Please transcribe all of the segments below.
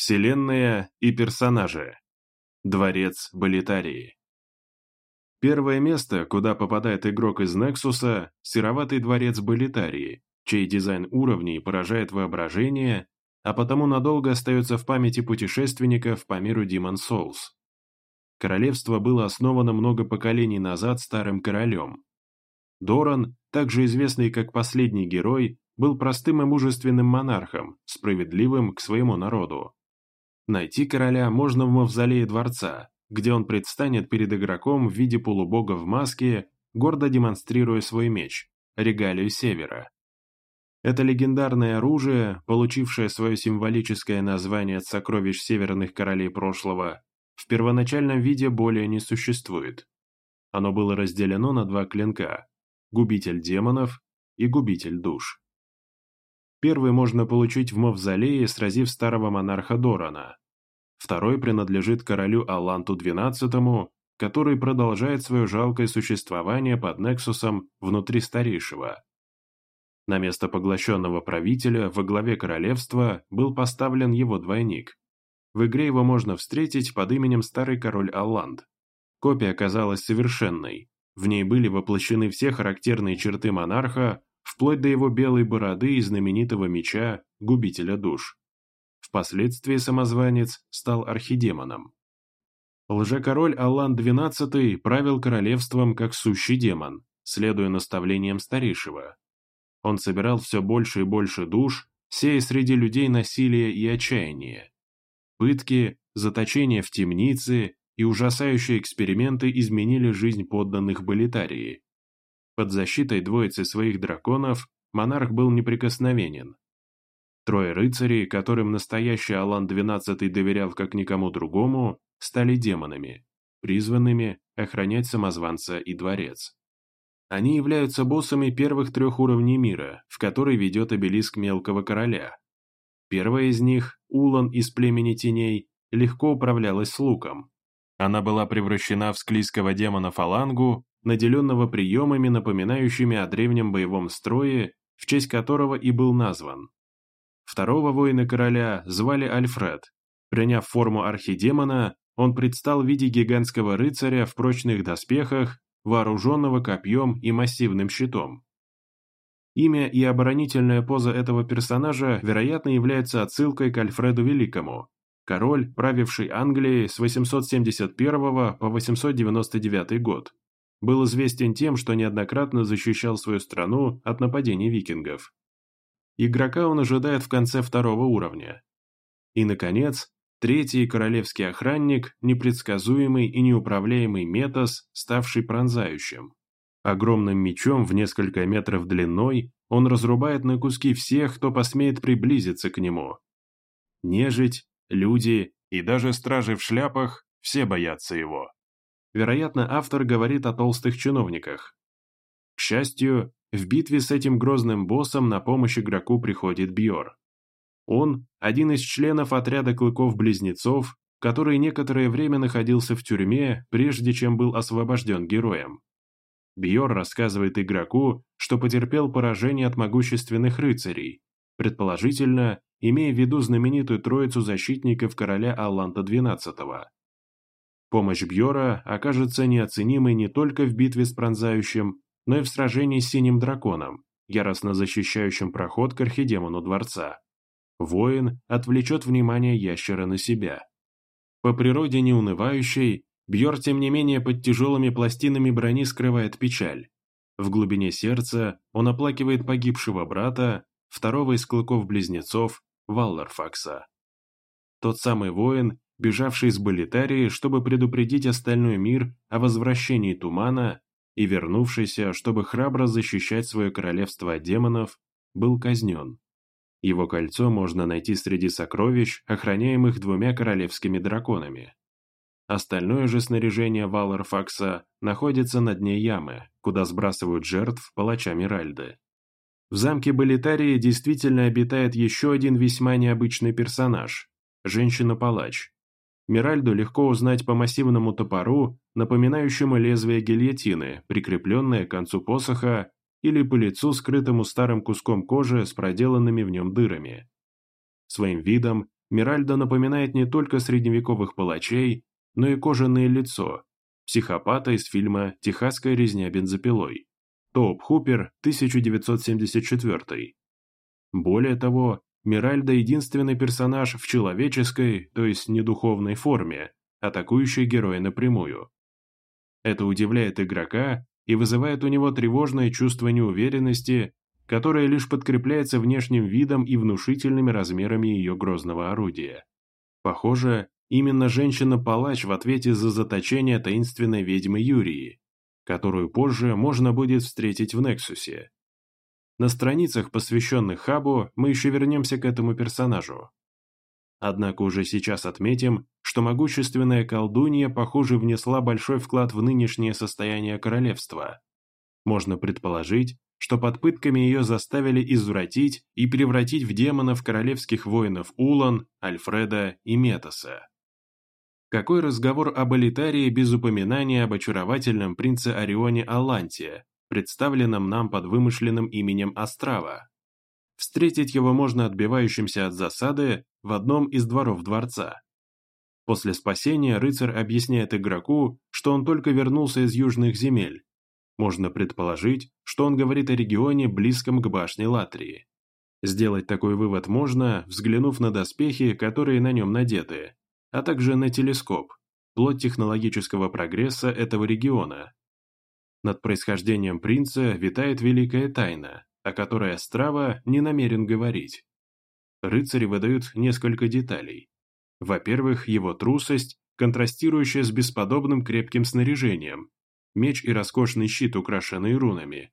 Вселенная и персонажи. Дворец Болитарии. Первое место, куда попадает игрок из Нексуса – сероватый дворец Болитарии, чей дизайн уровней поражает воображение, а потому надолго остается в памяти путешественников по миру Demon Souls. Королевство было основано много поколений назад старым королем. Доран, также известный как последний герой, был простым и мужественным монархом, справедливым к своему народу. Найти короля можно в мавзолее дворца, где он предстанет перед игроком в виде полубога в маске, гордо демонстрируя свой меч, регалию Севера. Это легендарное оружие, получившее свое символическое название от сокровищ северных королей прошлого, в первоначальном виде более не существует. Оно было разделено на два клинка – губитель демонов и губитель душ. Первый можно получить в мавзолее, сразив старого монарха Дорана, Второй принадлежит королю Аланту XII, который продолжает свое жалкое существование под Нексусом внутри старейшего. На место поглощенного правителя во главе королевства был поставлен его двойник. В игре его можно встретить под именем Старый Король Алланд. Копия оказалась совершенной. В ней были воплощены все характерные черты монарха, вплоть до его белой бороды и знаменитого меча Губителя душ. Впоследствии самозванец стал архидемоном. Лжекороль Аллан XII правил королевством как сущий демон, следуя наставлениям старейшего. Он собирал все больше и больше душ, сея среди людей насилие и отчаяние. Пытки, заточение в темнице и ужасающие эксперименты изменили жизнь подданных Болитарии. Под защитой двоицы своих драконов монарх был неприкосновенен, Трое рыцарей, которым настоящий Алан XII доверял как никому другому, стали демонами, призванными охранять самозванца и дворец. Они являются боссами первых трех уровней мира, в который ведет обелиск Мелкого Короля. Первая из них, Улан из Племени Теней, легко управлялась с луком. Она была превращена в склизкого демона Фалангу, наделенного приемами, напоминающими о древнем боевом строе, в честь которого и был назван. Второго воина короля звали Альфред. Приняв форму архидемона, он предстал в виде гигантского рыцаря в прочных доспехах, вооруженного копьем и массивным щитом. Имя и оборонительная поза этого персонажа, вероятно, являются отсылкой к Альфреду Великому, король, правивший Англией с 871 по 899 год. Был известен тем, что неоднократно защищал свою страну от нападений викингов. Игрока он ожидает в конце второго уровня. И, наконец, третий королевский охранник, непредсказуемый и неуправляемый метас, ставший пронзающим. Огромным мечом в несколько метров длиной он разрубает на куски всех, кто посмеет приблизиться к нему. Нежить, люди и даже стражи в шляпах все боятся его. Вероятно, автор говорит о толстых чиновниках. К счастью, в битве с этим грозным боссом на помощь игроку приходит Бьор. Он – один из членов отряда Клыков-Близнецов, который некоторое время находился в тюрьме, прежде чем был освобожден героем. Бьор рассказывает игроку, что потерпел поражение от могущественных рыцарей, предположительно, имея в виду знаменитую троицу защитников короля Алланта XII. Помощь Бьора окажется неоценимой не только в битве с пронзающим, но и в сражении с Синим Драконом, яростно защищающим проход к Архидемону Дворца. Воин отвлечет внимание ящера на себя. По природе неунывающий, Бьор, тем не менее, под тяжелыми пластинами брони скрывает печаль. В глубине сердца он оплакивает погибшего брата, второго из клыков-близнецов, Валларфакса. Тот самый воин, бежавший из Болитарии, чтобы предупредить остальной мир о возвращении тумана и вернувшийся, чтобы храбро защищать свое королевство от демонов, был казнен. Его кольцо можно найти среди сокровищ, охраняемых двумя королевскими драконами. Остальное же снаряжение Валарфакса находится на дне ямы, куда сбрасывают жертв палача Миральды. В замке Болитарии действительно обитает еще один весьма необычный персонаж – женщина-палач, Миральду легко узнать по массивному топору, напоминающему лезвие гильотины, прикрепленное к концу посоха, или по лицу, скрытому старым куском кожи с проделанными в нем дырами. Своим видом Миральда напоминает не только средневековых палачей, но и кожаное лицо, психопата из фильма «Техасская резня бензопилой». Топ Хупер, 1974. Более того, Миральда единственный персонаж в человеческой, то есть недуховной форме, атакующий героя напрямую. Это удивляет игрока и вызывает у него тревожное чувство неуверенности, которое лишь подкрепляется внешним видом и внушительными размерами ее грозного орудия. Похоже, именно женщина-палач в ответе за заточение таинственной ведьмы Юрии, которую позже можно будет встретить в Нексусе. На страницах, посвященных Хабу, мы еще вернемся к этому персонажу. Однако уже сейчас отметим, что могущественная колдунья, похоже, внесла большой вклад в нынешнее состояние королевства. Можно предположить, что под пытками ее заставили извратить и превратить в демонов королевских воинов Улан, Альфреда и Метоса. Какой разговор об элитарии без упоминания об очаровательном принце Орионе Аланте, представленном нам под вымышленным именем Острава? Встретить его можно отбивающимся от засады в одном из дворов дворца. После спасения рыцарь объясняет игроку, что он только вернулся из южных земель. Можно предположить, что он говорит о регионе, близком к башне Латрии. Сделать такой вывод можно, взглянув на доспехи, которые на нем надеты, а также на телескоп, плод технологического прогресса этого региона. Над происхождением принца витает великая тайна, о которой Острава не намерен говорить. Рыцари выдают несколько деталей. Во-первых, его трусость, контрастирующая с бесподобным крепким снаряжением, меч и роскошный щит, украшенные рунами.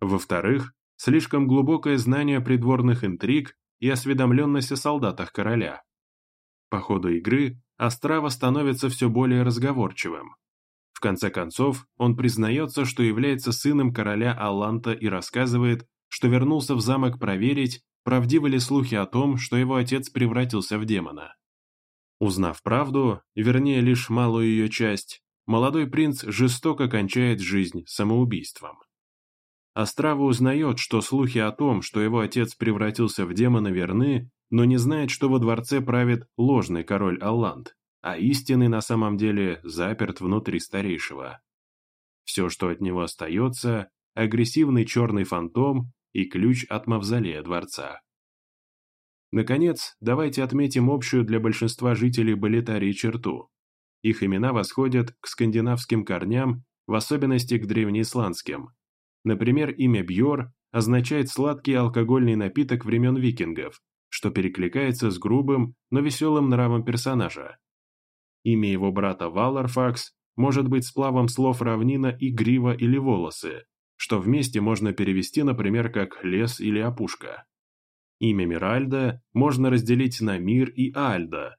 Во-вторых, слишком глубокое знание придворных интриг и осведомленность о солдатах короля. По ходу игры Острава становится все более разговорчивым. Конце концов, он признается, что является сыном короля Аланта и рассказывает, что вернулся в замок проверить, правдивы ли слухи о том, что его отец превратился в демона. Узнав правду, вернее лишь малую ее часть, молодой принц жестоко кончает жизнь самоубийством. Острава узнает, что слухи о том, что его отец превратился в демона верны, но не знает, что во дворце правит ложный король Алланд, а истинный на самом деле заперт внутри старейшего. Все, что от него остается, агрессивный черный фантом и ключ от мавзолея дворца. Наконец, давайте отметим общую для большинства жителей Болитарии черту. Их имена восходят к скандинавским корням, в особенности к древнеисландским. Например, имя Бьор означает сладкий алкогольный напиток времен викингов, что перекликается с грубым, но веселым нравом персонажа. Имя его брата Валарфакс может быть сплавом слов равнина и грива или волосы, что вместе можно перевести, например, как лес или опушка. Имя Миральда можно разделить на мир и альда.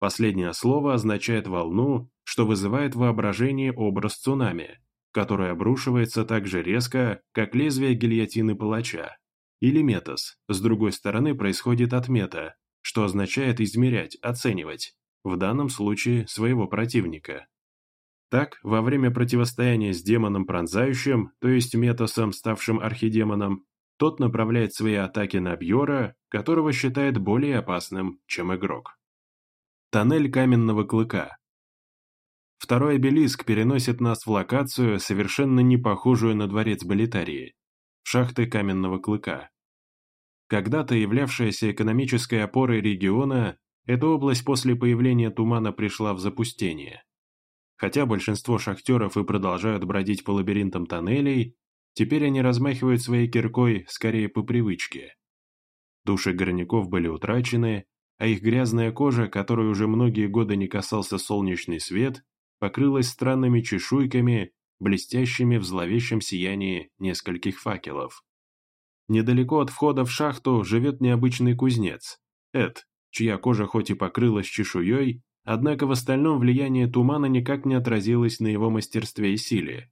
Последнее слово означает волну, что вызывает воображение образ цунами, который обрушивается так же резко, как лезвие гильотины палача. Или метас, с другой стороны происходит от мета, что означает измерять, оценивать, в данном случае своего противника. Так, во время противостояния с демоном пронзающим, то есть метасом, ставшим архидемоном, тот направляет свои атаки на Бьора, которого считает более опасным, чем игрок. Тоннель каменного клыка. Второй обелиск переносит нас в локацию, совершенно не похожую на дворец Болитарии, шахты каменного клыка. Когда-то являвшаяся экономической опорой региона, эта область после появления тумана пришла в запустение. Хотя большинство шахтеров и продолжают бродить по лабиринтам тоннелей, теперь они размахивают своей киркой скорее по привычке. Души горняков были утрачены, а их грязная кожа, которой уже многие годы не касался солнечный свет, покрылась странными чешуйками, блестящими в зловещем сиянии нескольких факелов. Недалеко от входа в шахту живет необычный кузнец, Эд, чья кожа хоть и покрылась чешуей, однако в остальном влияние тумана никак не отразилось на его мастерстве и силе.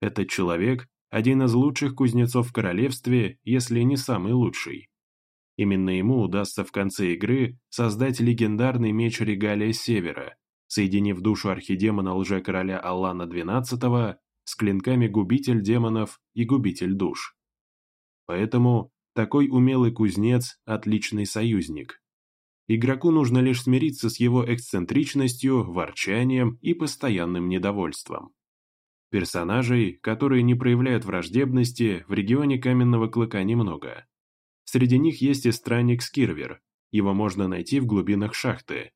Этот человек – один из лучших кузнецов в королевстве, если не самый лучший. Именно ему удастся в конце игры создать легендарный меч Регалия Севера, соединив душу архидемона лже-короля Аллана XII с клинками Губитель демонов и Губитель душ. Поэтому такой умелый кузнец – отличный союзник. Игроку нужно лишь смириться с его эксцентричностью, ворчанием и постоянным недовольством. Персонажей, которые не проявляют враждебности, в регионе Каменного Клыка немного. Среди них есть и странник Скирвер, его можно найти в глубинах шахты.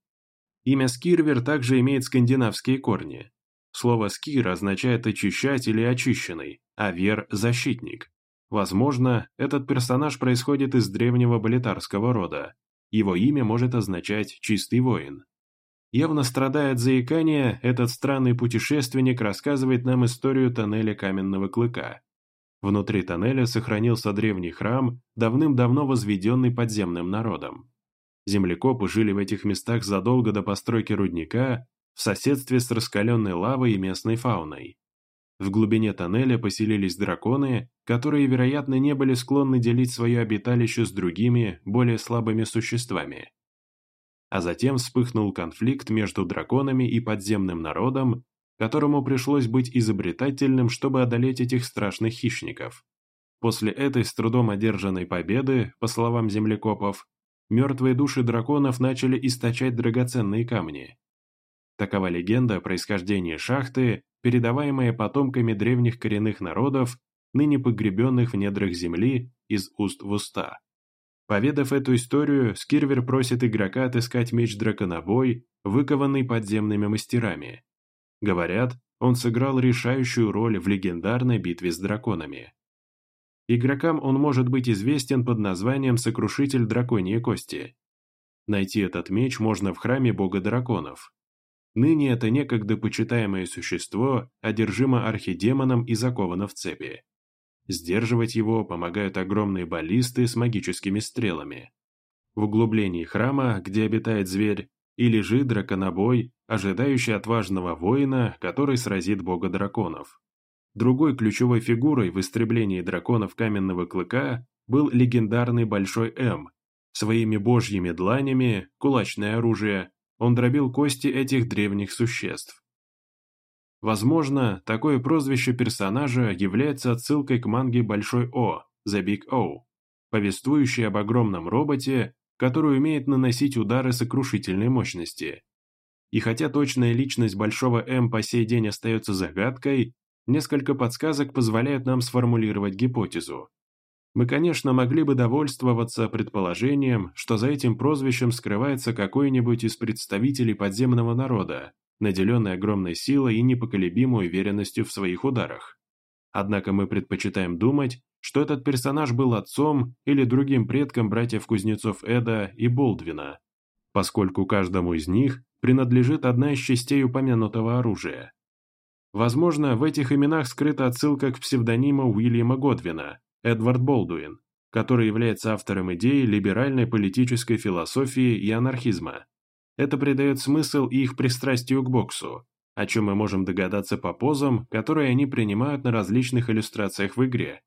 Имя Скирвер также имеет скандинавские корни. Слово «скир» означает «очищать» или «очищенный», а «вер» – «защитник». Возможно, этот персонаж происходит из древнего балетарского рода, его имя может означать «чистый воин». Явно страдая от заикания, этот странный путешественник рассказывает нам историю тоннеля Каменного Клыка. Внутри тоннеля сохранился древний храм, давным-давно возведенный подземным народом. Землекопы жили в этих местах задолго до постройки рудника, в соседстве с раскаленной лавой и местной фауной. В глубине тоннеля поселились драконы, которые, вероятно, не были склонны делить свое обиталище с другими, более слабыми существами. А затем вспыхнул конфликт между драконами и подземным народом, которому пришлось быть изобретательным, чтобы одолеть этих страшных хищников. После этой с трудом одержанной победы, по словам землекопов, мертвые души драконов начали источать драгоценные камни. Такова легенда о происхождении шахты передаваемые потомками древних коренных народов, ныне погребенных в недрах земли из уст в уста. Поведав эту историю, Скирвер просит игрока отыскать меч драконобой, выкованный подземными мастерами. Говорят, он сыграл решающую роль в легендарной битве с драконами. Игрокам он может быть известен под названием «Сокрушитель драконьей кости». Найти этот меч можно в храме бога драконов. Ныне это некогда почитаемое существо одержимо архидемоном и заковано в цепи. Сдерживать его помогают огромные баллисты с магическими стрелами. В углублении храма, где обитает зверь, и лежит драконобой, ожидающий отважного воина, который сразит бога драконов. Другой ключевой фигурой в истреблении драконов каменного клыка был легендарный Большой М. Своими божьими дланями, кулачное оружие, он дробил кости этих древних существ. Возможно, такое прозвище персонажа является отсылкой к манге «Большой О» «The Big O», повествующей об огромном роботе, который умеет наносить удары сокрушительной мощности. И хотя точная личность Большого М по сей день остается загадкой, несколько подсказок позволяют нам сформулировать гипотезу. Мы, конечно, могли бы довольствоваться предположением, что за этим прозвищем скрывается какой-нибудь из представителей подземного народа, наделенный огромной силой и непоколебимой уверенностью в своих ударах. Однако мы предпочитаем думать, что этот персонаж был отцом или другим предком братьев-кузнецов Эда и Болдвина, поскольку каждому из них принадлежит одна из частей упомянутого оружия. Возможно, в этих именах скрыта отсылка к псевдониму Уильяма Годвина, Эдвард Болдуин, который является автором идеи либеральной политической философии и анархизма. Это придает смысл их пристрастию к боксу, о чем мы можем догадаться по позам, которые они принимают на различных иллюстрациях в игре.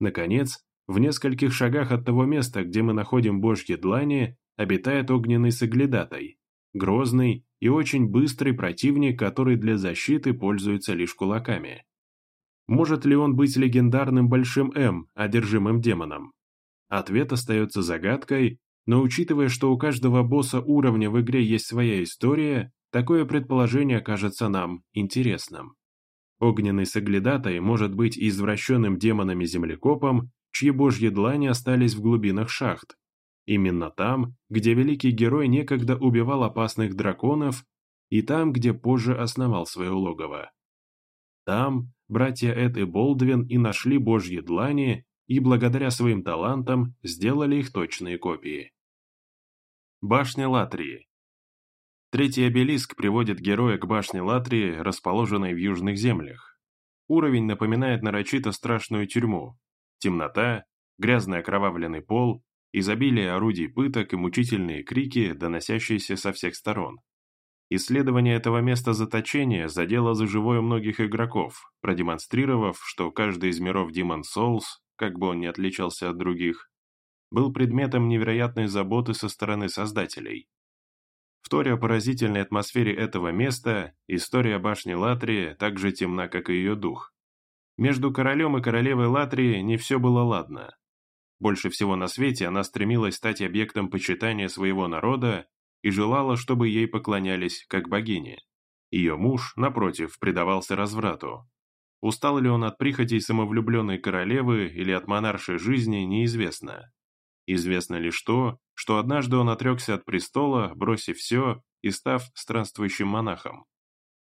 Наконец, в нескольких шагах от того места, где мы находим божьи длани, обитает огненный соглядатай, грозный и очень быстрый противник, который для защиты пользуется лишь кулаками. Может ли он быть легендарным Большим М, одержимым демоном? Ответ остается загадкой, но учитывая, что у каждого босса уровня в игре есть своя история, такое предположение кажется нам интересным. Огненный соглядатай может быть извращенным демонами-землекопом, чьи божьи длани остались в глубинах шахт. Именно там, где великий герой некогда убивал опасных драконов, и там, где позже основал свое логово. Там, братья Эд и Болдвин и нашли божьи длани, и благодаря своим талантам сделали их точные копии. Башня Латрии Третий обелиск приводит героя к башне Латрии, расположенной в южных землях. Уровень напоминает нарочито страшную тюрьму. Темнота, грязный окровавленный пол, изобилие орудий пыток и мучительные крики, доносящиеся со всех сторон. Исследование этого места заточения задело за живое многих игроков, продемонстрировав, что каждый из миров Demon Souls, как бы он ни отличался от других, был предметом невероятной заботы со стороны создателей. Вторя поразительной атмосфере этого места, история башни Латрии так же темна, как и ее дух. Между королем и королевой Латрии не все было ладно. Больше всего на свете она стремилась стать объектом почитания своего народа и желала, чтобы ей поклонялись как богине. Ее муж, напротив, предавался разврату. Устал ли он от прихотей самовлюбленной королевы или от монаршей жизни, неизвестно. Известно лишь то, что однажды он отрекся от престола, бросив все и став странствующим монахом.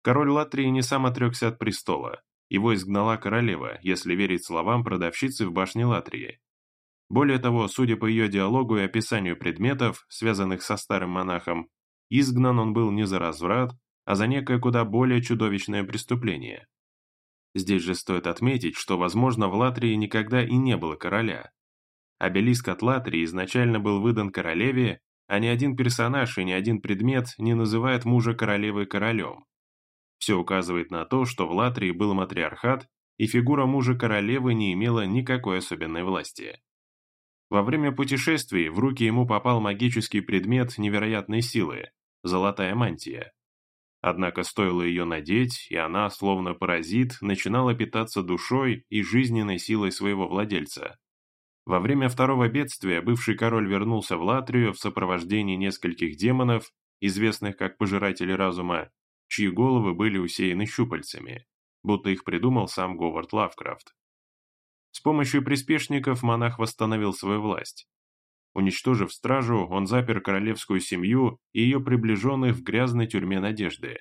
Король Латрии не сам отрекся от престола, его изгнала королева, если верить словам продавщицы в башне Латрии. Более того, судя по ее диалогу и описанию предметов, связанных со старым монахом, изгнан он был не за разврат, а за некое куда более чудовищное преступление. Здесь же стоит отметить, что, возможно, в Латрии никогда и не было короля. Обелиск от Латрии изначально был выдан королеве, а ни один персонаж и ни один предмет не называет мужа королевы королем. Все указывает на то, что в Латрии был матриархат, и фигура мужа королевы не имела никакой особенной власти. Во время путешествий в руки ему попал магический предмет невероятной силы – золотая мантия. Однако стоило ее надеть, и она, словно паразит, начинала питаться душой и жизненной силой своего владельца. Во время второго бедствия бывший король вернулся в Латрию в сопровождении нескольких демонов, известных как пожиратели разума, чьи головы были усеяны щупальцами, будто их придумал сам Говард Лавкрафт. С помощью приспешников монах восстановил свою власть. Уничтожив стражу, он запер королевскую семью и ее приближенных в грязной тюрьме надежды.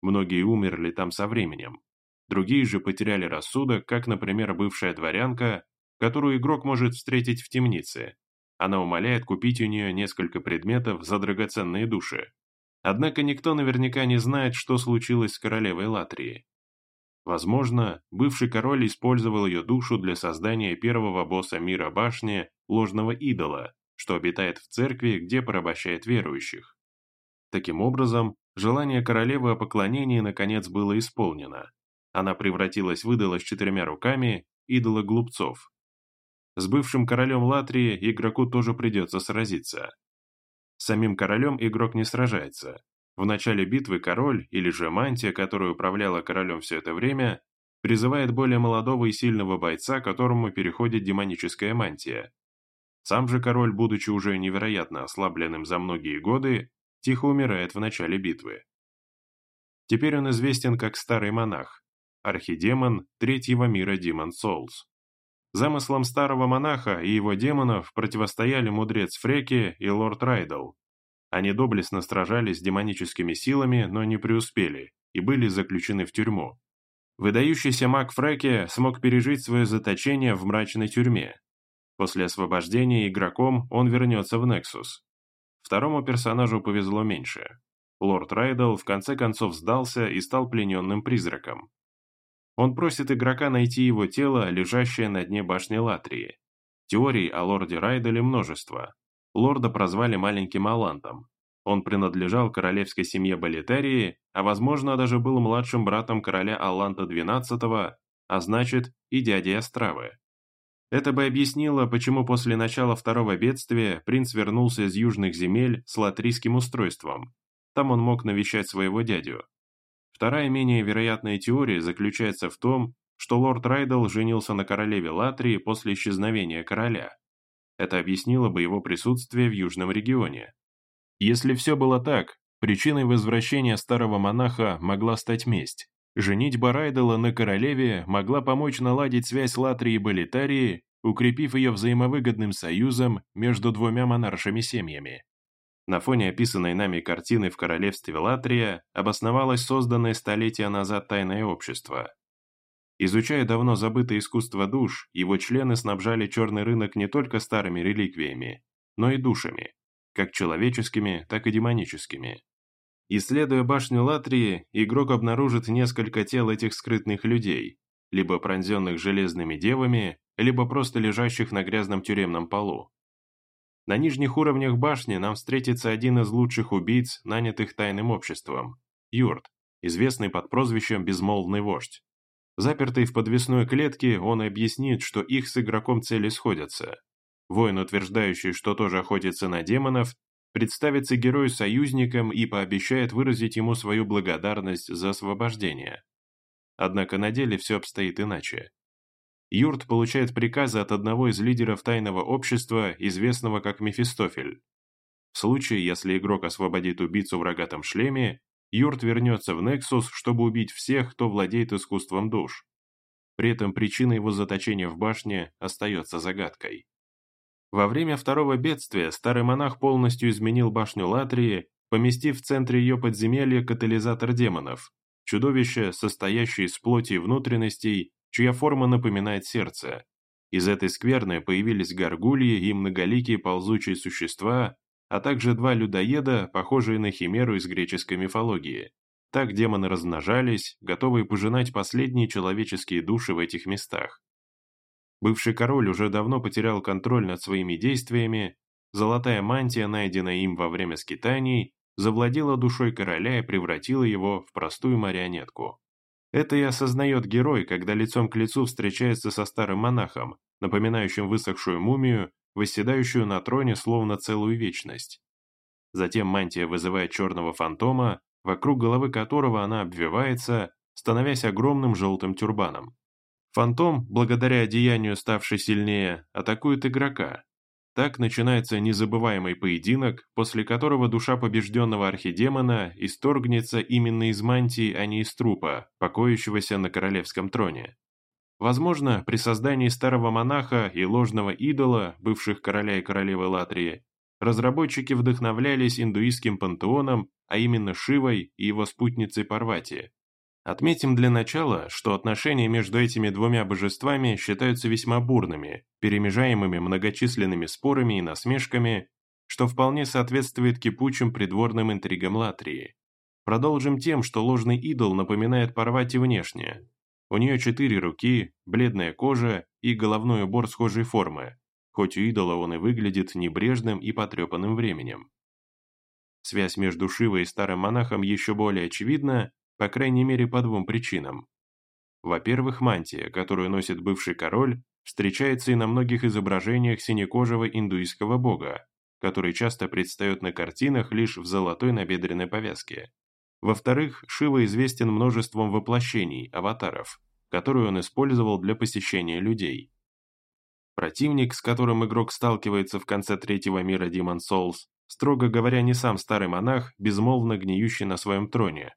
Многие умерли там со временем. Другие же потеряли рассудок, как, например, бывшая дворянка, которую игрок может встретить в темнице. Она умоляет купить у нее несколько предметов за драгоценные души. Однако никто наверняка не знает, что случилось с королевой Латрии. Возможно, бывший король использовал ее душу для создания первого босса мира башни, ложного идола, что обитает в церкви, где порабощает верующих. Таким образом, желание королевы о поклонении наконец было исполнено. Она превратилась в идола с четырьмя руками, идола глупцов. С бывшим королем Латрии игроку тоже придется сразиться. Самим королем игрок не сражается. В начале битвы король, или же мантия, которая управляла королем все это время, призывает более молодого и сильного бойца, которому переходит демоническая мантия. Сам же король, будучи уже невероятно ослабленным за многие годы, тихо умирает в начале битвы. Теперь он известен как Старый Монах, архидемон третьего мира Demon Souls. Замыслам старого монаха и его демонов противостояли мудрец Фреки и лорд Райдл. Они доблестно сражались с демоническими силами, но не преуспели, и были заключены в тюрьму. Выдающийся маг Фреки смог пережить свое заточение в мрачной тюрьме. После освобождения игроком он вернется в Нексус. Второму персонажу повезло меньше. Лорд Райдл в конце концов сдался и стал плененным призраком. Он просит игрока найти его тело, лежащее на дне башни Латрии. Теорий о лорде Райделе множество. Лорда прозвали маленьким Алантом. Он принадлежал королевской семье Болитарии, а возможно даже был младшим братом короля Аланта XII, а значит и дядей Остравы. Это бы объяснило, почему после начала второго бедствия принц вернулся из южных земель с латрийским устройством. Там он мог навещать своего дядю. Вторая менее вероятная теория заключается в том, что лорд Райдл женился на королеве Латрии после исчезновения короля. Это объяснило бы его присутствие в южном регионе. Если все было так, причиной возвращения старого монаха могла стать месть. Женитьба Райдела на королеве могла помочь наладить связь Латрии и Болитарии, укрепив ее взаимовыгодным союзом между двумя монаршими семьями. На фоне описанной нами картины в королевстве Латрия обосновалось созданное столетия назад тайное общество. Изучая давно забытое искусство душ, его члены снабжали черный рынок не только старыми реликвиями, но и душами, как человеческими, так и демоническими. Исследуя башню Латрии, игрок обнаружит несколько тел этих скрытных людей, либо пронзенных железными девами, либо просто лежащих на грязном тюремном полу. На нижних уровнях башни нам встретится один из лучших убийц, нанятых тайным обществом – Юрт, известный под прозвищем «Безмолвный вождь». Запертый в подвесной клетке, он объяснит, что их с игроком цели сходятся. Воин, утверждающий, что тоже охотится на демонов, представится герою союзником и пообещает выразить ему свою благодарность за освобождение. Однако на деле все обстоит иначе. Юрт получает приказы от одного из лидеров тайного общества, известного как Мефистофель. В случае, если игрок освободит убийцу в рогатом шлеме, Юрт вернется в Нексус, чтобы убить всех, кто владеет искусством душ. При этом причина его заточения в башне остается загадкой. Во время второго бедствия старый монах полностью изменил башню Латрии, поместив в центре ее подземелья катализатор демонов, чудовище, состоящее из плоти и внутренностей, чья форма напоминает сердце. Из этой скверны появились горгульи и многоликие ползучие существа, а также два людоеда, похожие на химеру из греческой мифологии. Так демоны размножались, готовые пожинать последние человеческие души в этих местах. Бывший король уже давно потерял контроль над своими действиями, золотая мантия, найденная им во время скитаний, завладела душой короля и превратила его в простую марионетку. Это и осознает герой, когда лицом к лицу встречается со старым монахом, напоминающим высохшую мумию, восседающую на троне словно целую вечность. Затем мантия вызывает черного фантома, вокруг головы которого она обвивается, становясь огромным желтым тюрбаном. Фантом, благодаря одеянию ставший сильнее, атакует игрока. Так начинается незабываемый поединок, после которого душа побежденного архидемона исторгнется именно из мантии, а не из трупа, покоящегося на королевском троне. Возможно, при создании старого монаха и ложного идола, бывших короля и королевы Латрии, разработчики вдохновлялись индуистским пантеоном, а именно Шивой и его спутницей Парвати, Отметим для начала, что отношения между этими двумя божествами считаются весьма бурными, перемежаемыми многочисленными спорами и насмешками, что вполне соответствует кипучим придворным интригам Латрии. Продолжим тем, что ложный идол напоминает Парвати внешне. У нее четыре руки, бледная кожа и головной убор схожей формы, хоть у идола он и выглядит небрежным и потрепанным временем. Связь между Шивой и старым монахом еще более очевидна, по крайней мере по двум причинам. Во-первых, мантия, которую носит бывший король, встречается и на многих изображениях синекожего индуистского бога, который часто предстает на картинах лишь в золотой набедренной повязке. Во-вторых, Шива известен множеством воплощений, аватаров, которые он использовал для посещения людей. Противник, с которым игрок сталкивается в конце третьего мира Demon Souls, строго говоря, не сам старый монах, безмолвно гниющий на своем троне,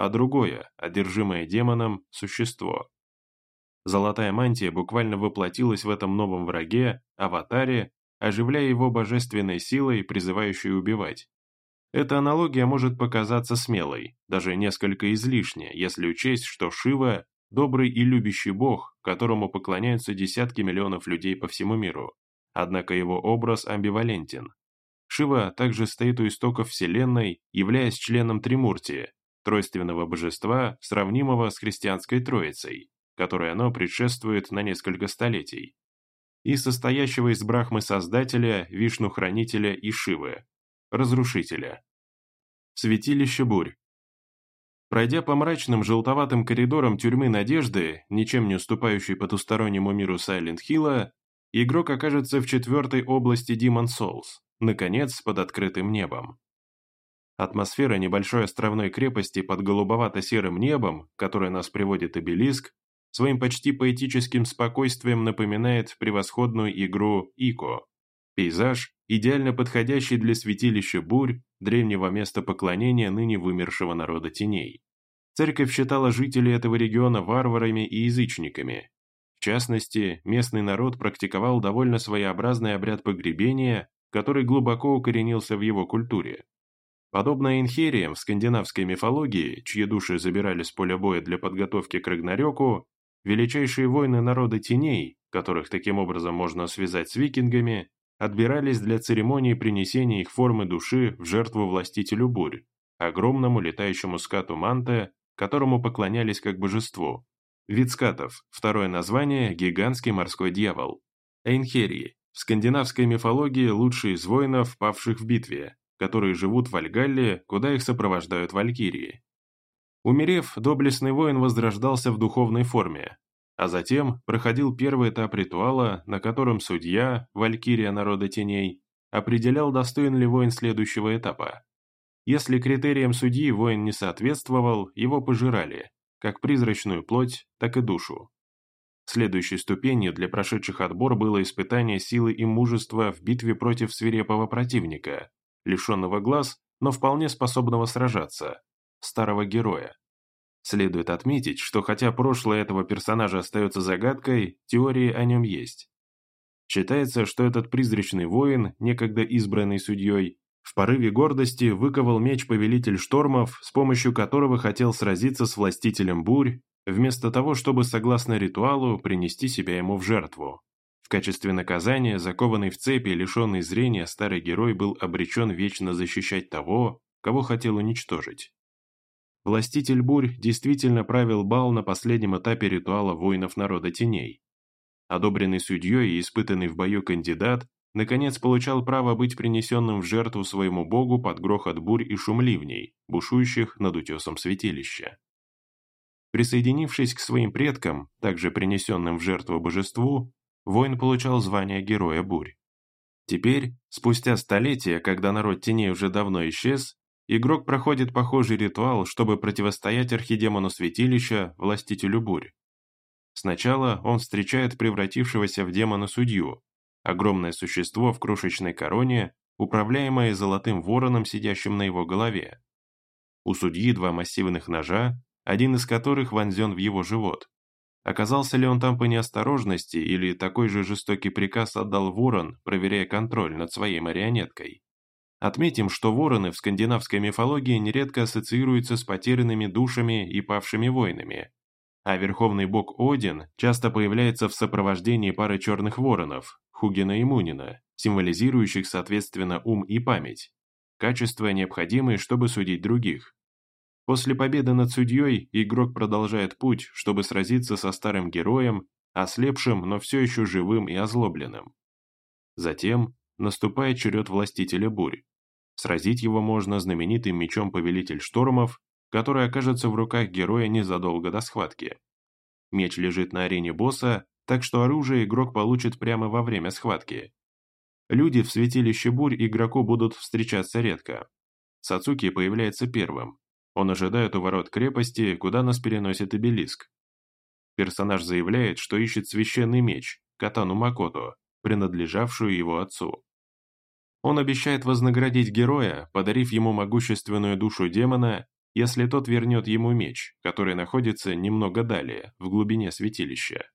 а другое, одержимое демоном, существо. Золотая мантия буквально воплотилась в этом новом враге, аватаре, оживляя его божественной силой, призывающей убивать. Эта аналогия может показаться смелой, даже несколько излишне, если учесть, что Шива – добрый и любящий бог, которому поклоняются десятки миллионов людей по всему миру. Однако его образ амбивалентен. Шива также стоит у истоков Вселенной, являясь членом Тримуртии, тройственного божества, сравнимого с христианской Троицей, которой оно предшествует на несколько столетий, и состоящего из Брахмы-создателя, Вишну-хранителя и Шивы, разрушителя. Святилище бурь. Пройдя по мрачным желтоватым коридорам тюрьмы Надежды, ничем не уступающей потустороннему миру Сайлент-Хилла, игрок окажется в четвертой области Demon Souls, наконец, под открытым небом. Атмосфера небольшой островной крепости под голубовато-серым небом, которая нас приводит обелиск, своим почти поэтическим спокойствием напоминает превосходную игру Ико. Пейзаж, идеально подходящий для святилища бурь, древнего места поклонения ныне вымершего народа теней. Церковь считала жителей этого региона варварами и язычниками. В частности, местный народ практиковал довольно своеобразный обряд погребения, который глубоко укоренился в его культуре. Подобно инхериям в скандинавской мифологии, чьи души забирали с поля боя для подготовки к Рагнарёку, величайшие воины народа теней, которых таким образом можно связать с викингами, отбирались для церемонии принесения их формы души в жертву властителю бурь, огромному летающему скату Манте, которому поклонялись как божеству. Вид скатов, второе название – гигантский морской дьявол. Эйнхерии, в скандинавской мифологии лучшие из воинов, павших в битве, которые живут в Альгалле, куда их сопровождают валькирии. Умерев, доблестный воин возрождался в духовной форме, а затем проходил первый этап ритуала, на котором судья, валькирия народа теней, определял, достоин ли воин следующего этапа. Если критериям судьи воин не соответствовал, его пожирали, как призрачную плоть, так и душу. Следующей ступенью для прошедших отбор было испытание силы и мужества в битве против свирепого противника, лишенного глаз, но вполне способного сражаться, старого героя. Следует отметить, что хотя прошлое этого персонажа остается загадкой, теории о нем есть. Считается, что этот призрачный воин, некогда избранный судьей, в порыве гордости выковал меч Повелитель Штормов, с помощью которого хотел сразиться с Властителем Бурь, вместо того, чтобы, согласно ритуалу, принести себя ему в жертву. Качестве наказания, закованный в цепи и лишенный зрения, старый герой был обречен вечно защищать того, кого хотел уничтожить. Властитель Бурь действительно правил бал на последнем этапе ритуала воинов народа теней. Одобренный судьей и испытанный в бою кандидат, наконец получал право быть принесенным в жертву своему богу под грохот бурь и шум ливней, бушующих над утесом святилища. Присоединившись к своим предкам, также принесенным в жертву божеству, воин получал звание Героя Бурь. Теперь, спустя столетия, когда народ теней уже давно исчез, игрок проходит похожий ритуал, чтобы противостоять архидемону святилища, властителю бурь. Сначала он встречает превратившегося в демона судью, огромное существо в крошечной короне, управляемое золотым вороном, сидящим на его голове. У судьи два массивных ножа, один из которых вонзен в его живот. Оказался ли он там по неосторожности или такой же жестокий приказ отдал ворон, проверяя контроль над своей марионеткой? Отметим, что вороны в скандинавской мифологии нередко ассоциируются с потерянными душами и павшими воинами, а верховный бог Один часто появляется в сопровождении пары черных воронов, Хугина и Мунина, символизирующих соответственно ум и память, качества, необходимые, чтобы судить других. После победы над судьей игрок продолжает путь, чтобы сразиться со старым героем, ослепшим, но все еще живым и озлобленным. Затем наступает черед Властителя Бурь. Сразить его можно знаменитым мечом Повелитель Штормов, который окажется в руках героя незадолго до схватки. Меч лежит на арене босса, так что оружие игрок получит прямо во время схватки. Люди в святилище бурь игроку будут встречаться редко. Сацуки появляется первым, он ожидает у ворот крепости, куда нас переносит обелиск. Персонаж заявляет, что ищет священный меч, катану Макото, принадлежавшую его отцу. Он обещает вознаградить героя, подарив ему могущественную душу демона, если тот вернет ему меч, который находится немного далее, в глубине святилища.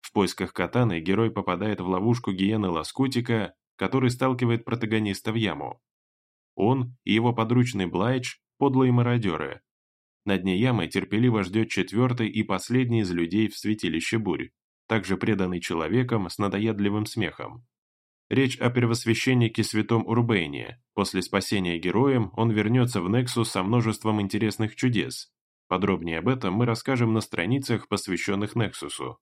В поисках катаны герой попадает в ловушку гиены Ласкутика, который сталкивает протагониста в яму. Он и его подручный Блайдж подлые мародеры. На дне ямы терпеливо ждет четвертый и последний из людей в святилище бурь, также преданный человеком с надоедливым смехом. Речь о первосвященнике святом Урбейне. После спасения героем он вернется в Нексус со множеством интересных чудес. Подробнее об этом мы расскажем на страницах, посвященных Нексусу.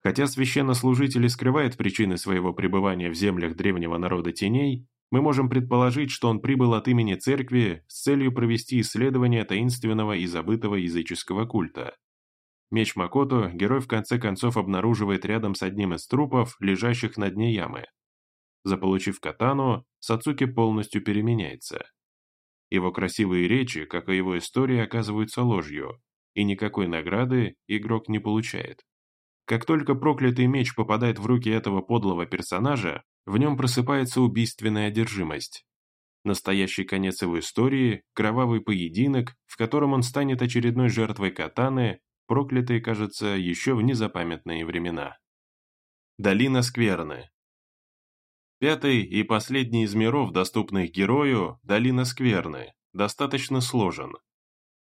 Хотя священнослужитель скрывает причины своего пребывания в землях древнего народа теней, мы можем предположить, что он прибыл от имени церкви с целью провести исследование таинственного и забытого языческого культа. Меч Макото герой в конце концов обнаруживает рядом с одним из трупов, лежащих на дне ямы. Заполучив катану, Сацуки полностью переменяется. Его красивые речи, как и его история, оказываются ложью, и никакой награды игрок не получает. Как только проклятый меч попадает в руки этого подлого персонажа, в нем просыпается убийственная одержимость. Настоящий конец его истории – кровавый поединок, в котором он станет очередной жертвой катаны, проклятой, кажется, еще в незапамятные времена. Долина Скверны Пятый и последний из миров, доступных герою, Долина Скверны, достаточно сложен.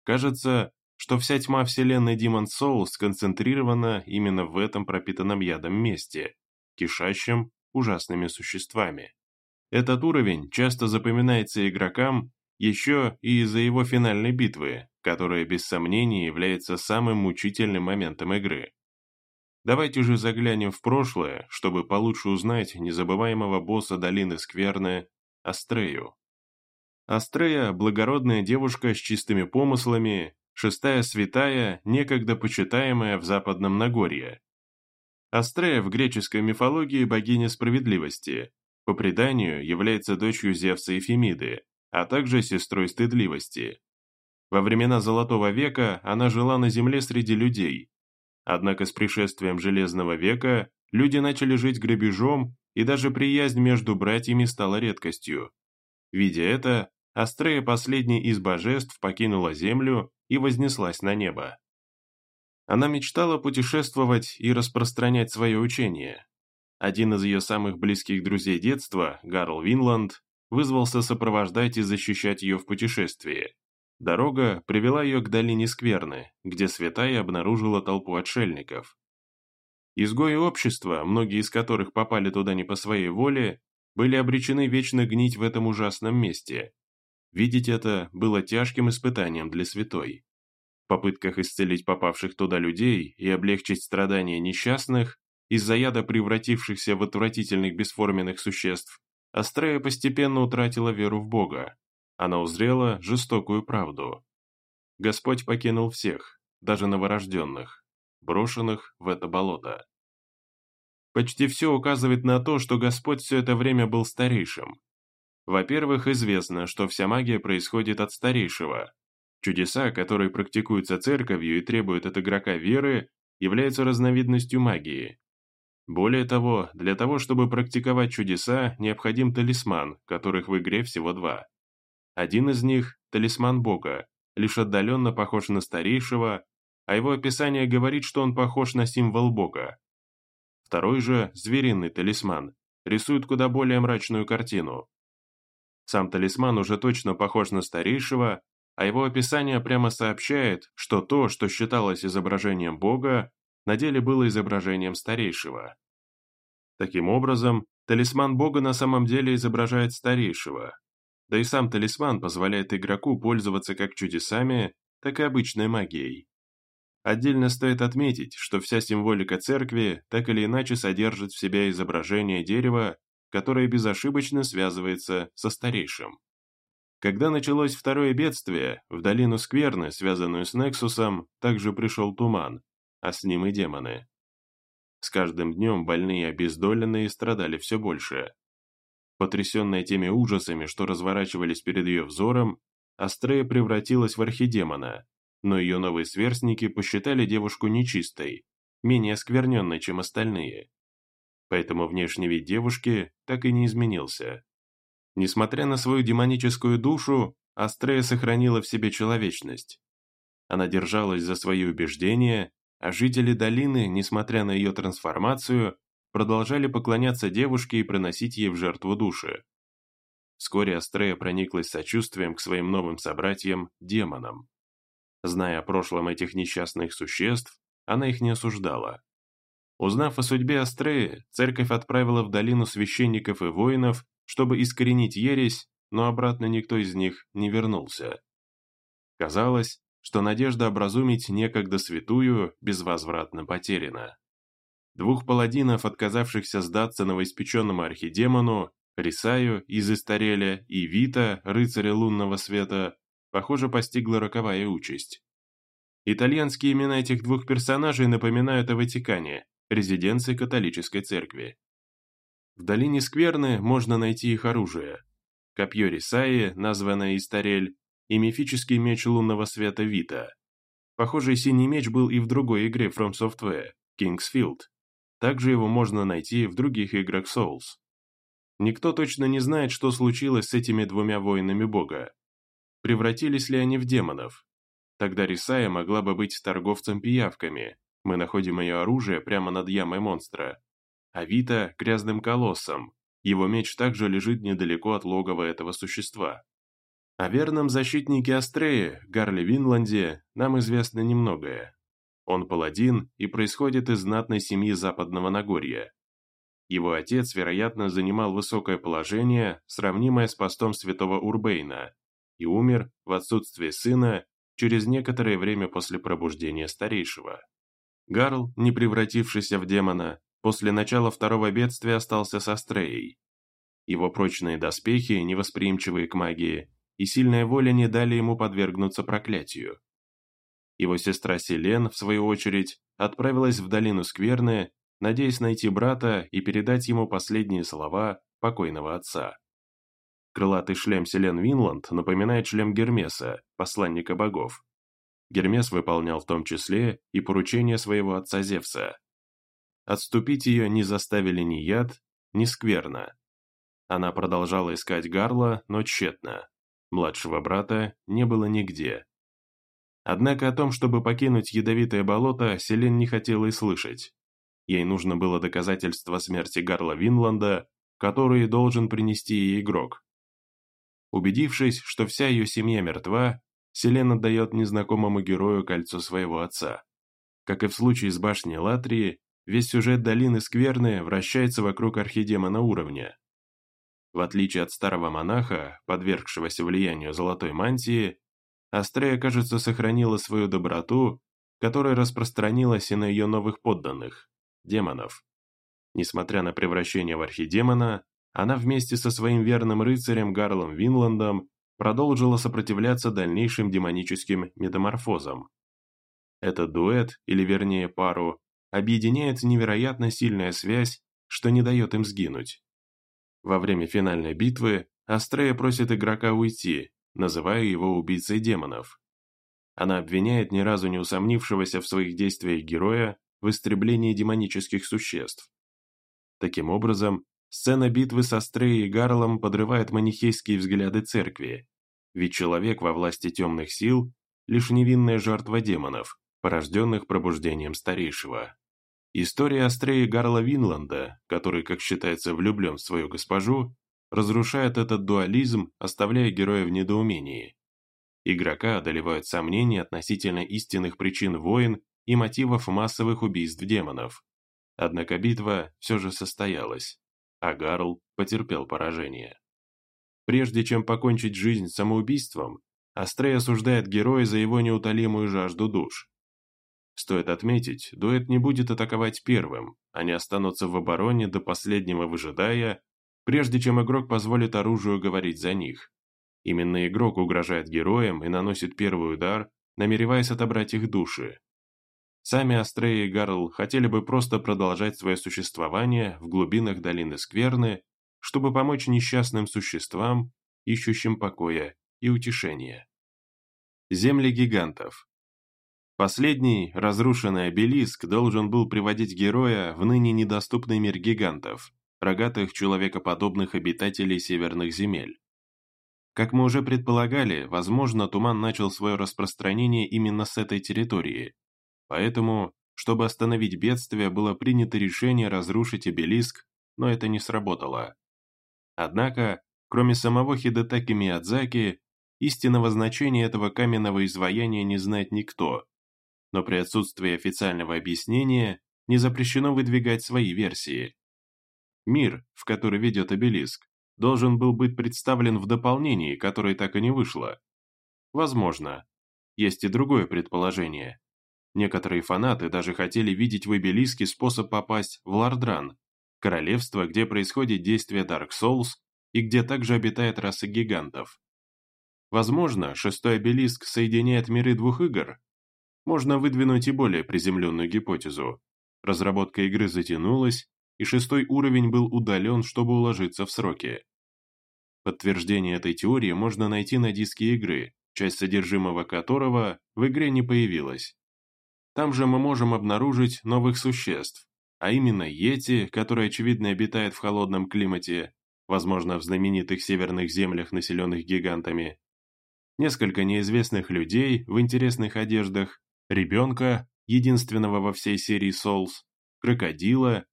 Кажется, что вся тьма вселенной Demon Soul сконцентрирована именно в этом пропитанном ядом месте, кишащем ужасными существами. Этот уровень часто запоминается игрокам еще и из-за его финальной битвы, которая без сомнений является самым мучительным моментом игры. Давайте же заглянем в прошлое, чтобы получше узнать незабываемого босса долины Скверны Астрею. Астрея – благородная девушка с чистыми помыслами, шестая святая, некогда почитаемая в Западном Нагорье, Астрея в греческой мифологии богиня справедливости, по преданию является дочерью Зевса и Фемиды, а также сестрой стыдливости. Во времена Золотого века она жила на земле среди людей. Однако с пришествием Железного века люди начали жить грабежом, и даже приязнь между братьями стала редкостью. Видя это, Астрея, последней из божеств, покинула землю и вознеслась на небо. Она мечтала путешествовать и распространять свое учение. Один из ее самых близких друзей детства, Гарл Винланд, вызвался сопровождать и защищать ее в путешествии. Дорога привела ее к долине Скверны, где святая обнаружила толпу отшельников. Изгои общества, многие из которых попали туда не по своей воле, были обречены вечно гнить в этом ужасном месте. Видеть это было тяжким испытанием для святой. В попытках исцелить попавших туда людей и облегчить страдания несчастных, из-за яда превратившихся в отвратительных бесформенных существ, Астрея постепенно утратила веру в Бога. Она узрела жестокую правду. Господь покинул всех, даже новорожденных, брошенных в это болото. Почти все указывает на то, что Господь все это время был старейшим. Во-первых, известно, что вся магия происходит от старейшего. Чудеса, которые практикуются церковью и требуют от игрока веры, являются разновидностью магии. Более того, для того, чтобы практиковать чудеса, необходим талисман, которых в игре всего два. Один из них – талисман Бога, лишь отдаленно похож на старейшего, а его описание говорит, что он похож на символ Бога. Второй же – звериный талисман, рисует куда более мрачную картину. Сам талисман уже точно похож на старейшего, а его описание прямо сообщает, что то, что считалось изображением Бога, на деле было изображением старейшего. Таким образом, талисман Бога на самом деле изображает старейшего, да и сам талисман позволяет игроку пользоваться как чудесами, так и обычной магией. Отдельно стоит отметить, что вся символика церкви так или иначе содержит в себе изображение дерева, которое безошибочно связывается со старейшим. Когда началось второе бедствие, в долину Скверны, связанную с Нексусом, также пришел туман, а с ним и демоны. С каждым днем больные обездоленные страдали все больше. Потрясенная теми ужасами, что разворачивались перед ее взором, Астрея превратилась в архидемона, но ее новые сверстники посчитали девушку нечистой, менее оскверненной, чем остальные. Поэтому внешний вид девушки так и не изменился. Несмотря на свою демоническую душу, Астрея сохранила в себе человечность. Она держалась за свои убеждения, а жители долины, несмотря на ее трансформацию, продолжали поклоняться девушке и приносить ей в жертву души. Вскоре Астрея прониклась сочувствием к своим новым собратьям, демонам. Зная о прошлом этих несчастных существ, она их не осуждала. Узнав о судьбе Астреи, церковь отправила в долину священников и воинов, чтобы искоренить ересь, но обратно никто из них не вернулся. Казалось, что надежда образумить некогда святую безвозвратно потеряна. Двух паладинов, отказавшихся сдаться новоиспеченному архидемону, Рисаю из Истареля и Вита, рыцаря лунного света, похоже, постигла роковая участь. Итальянские имена этих двух персонажей напоминают о Ватикане, резиденции католической церкви. В долине Скверны можно найти их оружие. Копье Рисаи, названное Истарель, и мифический меч лунного света Вита. Похожий синий меч был и в другой игре From Software, Kingsfield. Также его можно найти в других играх Souls. Никто точно не знает, что случилось с этими двумя воинами бога. Превратились ли они в демонов? Тогда Рисая могла бы быть торговцем пиявками. Мы находим ее оружие прямо над ямой монстра. А Вита – грязным колоссом. Его меч также лежит недалеко от логова этого существа. О верном защитнике Астреи, Гарли Винланде, нам известно немногое. Он паладин и происходит из знатной семьи Западного Нагорья. Его отец, вероятно, занимал высокое положение, сравнимое с постом святого Урбейна, и умер в отсутствие сына через некоторое время после пробуждения старейшего. Гарл, не превратившийся в демона, после начала второго бедствия остался с Астреей. Его прочные доспехи, невосприимчивые к магии, и сильная воля не дали ему подвергнуться проклятию. Его сестра Селен, в свою очередь, отправилась в долину Скверны, надеясь найти брата и передать ему последние слова покойного отца. Крылатый шлем Селен Винланд напоминает шлем Гермеса, посланника богов. Гермес выполнял в том числе и поручение своего отца Зевса. Отступить ее не заставили ни яд, ни скверно. Она продолжала искать Гарла, но тщетно. Младшего брата не было нигде. Однако о том, чтобы покинуть ядовитое болото, Селен не хотела и слышать. Ей нужно было доказательство смерти Гарла Винланда, которые должен принести ей игрок. Убедившись, что вся ее семья мертва, Селен отдает незнакомому герою кольцо своего отца. Как и в случае с башней Латрии, весь сюжет Долины Скверны вращается вокруг архидемона уровня. В отличие от старого монаха, подвергшегося влиянию золотой мантии, Астрея, кажется, сохранила свою доброту, которая распространилась и на ее новых подданных – демонов. Несмотря на превращение в архидемона, она вместе со своим верным рыцарем Гарлом Винландом продолжила сопротивляться дальнейшим демоническим метаморфозам. Этот дуэт, или вернее пару, объединяет невероятно сильная связь, что не дает им сгинуть. Во время финальной битвы Астрея просит игрока уйти, называя его убийцей демонов. Она обвиняет ни разу не усомнившегося в своих действиях героя в истреблении демонических существ. Таким образом, сцена битвы с Астреей и Гарлом подрывает манихейские взгляды церкви, ведь человек во власти темных сил – лишь невинная жертва демонов, порожденных пробуждением старейшего. История Астреи Гарла Винланда, который, как считается, влюблен в свою госпожу, разрушает этот дуализм, оставляя героя в недоумении. Игрока одолевают сомнения относительно истинных причин войн и мотивов массовых убийств демонов. Однако битва все же состоялась, а Гарл потерпел поражение. Прежде чем покончить жизнь самоубийством, Астрей осуждает героя за его неутолимую жажду душ. Стоит отметить, дуэт не будет атаковать первым, они останутся в обороне до последнего выжидая, прежде чем игрок позволит оружию говорить за них. Именно игрок угрожает героям и наносит первый удар, намереваясь отобрать их души. Сами Астрея и Гарл хотели бы просто продолжать свое существование в глубинах долины Скверны, чтобы помочь несчастным существам, ищущим покоя и утешения. Земли гигантов. Последний, разрушенный обелиск, должен был приводить героя в ныне недоступный мир гигантов, рогатых человекоподобных обитателей северных земель. Как мы уже предполагали, возможно, туман начал свое распространение именно с этой территории. Поэтому, чтобы остановить бедствие, было принято решение разрушить обелиск, но это не сработало. Однако, кроме самого Хидетаки Миядзаки, истинного значения этого каменного изваяния не знает никто, но при отсутствии официального объяснения не запрещено выдвигать свои версии. Мир, в который ведет обелиск, должен был быть представлен в дополнении, которое так и не вышло. Возможно. Есть и другое предположение. Некоторые фанаты даже хотели видеть в обелиске способ попасть в Лардран, королевство, где происходит действие Dark Souls и где также обитает раса гигантов. Возможно, шестой обелиск соединяет миры двух игр. Можно выдвинуть и более приземленную гипотезу. Разработка игры затянулась, и шестой уровень был удален, чтобы уложиться в сроки. Подтверждение этой теории можно найти на диске игры, часть содержимого которого в игре не появилась. Там же мы можем обнаружить новых существ, а именно Йети, который очевидно обитает в холодном климате, возможно, в знаменитых северных землях, населенных гигантами, несколько неизвестных людей в интересных одеждах, ребенка, единственного во всей серии Souls, крокодила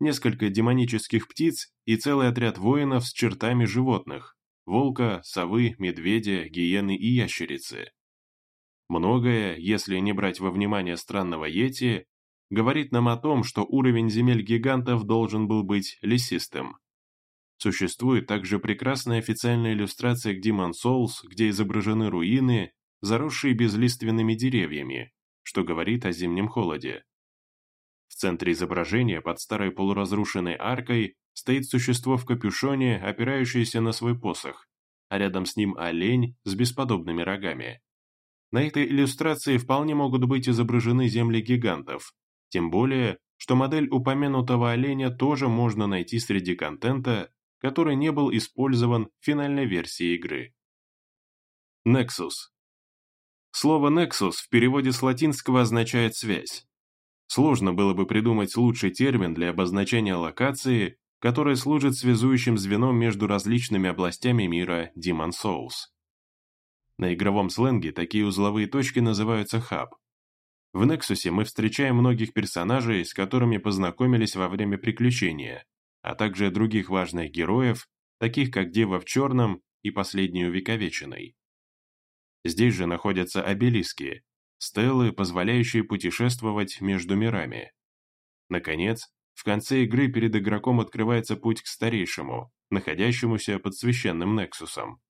несколько демонических птиц и целый отряд воинов с чертами животных – волка, совы, медведя, гиены и ящерицы. Многое, если не брать во внимание странного Йети, говорит нам о том, что уровень земель гигантов должен был быть лесистым. Существует также прекрасная официальная иллюстрация к Demon Souls, где изображены руины, заросшие безлиственными деревьями, что говорит о зимнем холоде. В центре изображения под старой полуразрушенной аркой стоит существо в капюшоне, опирающееся на свой посох, а рядом с ним олень с бесподобными рогами. На этой иллюстрации вполне могут быть изображены земли гигантов, тем более, что модель упомянутого оленя тоже можно найти среди контента, который не был использован в финальной версии игры. Nexus Слово «nexus» в переводе с латинского означает «связь». Сложно было бы придумать лучший термин для обозначения локации, которая служит связующим звеном между различными областями мира Demon Souls. На игровом сленге такие узловые точки называются хаб. В Nexus мы встречаем многих персонажей, с которыми познакомились во время приключения, а также других важных героев, таких как Дева в Черном и Последний Увековеченный. Здесь же находятся обелиски, стелы, позволяющие путешествовать между мирами. Наконец, в конце игры перед игроком открывается путь к старейшему, находящемуся под священным Нексусом.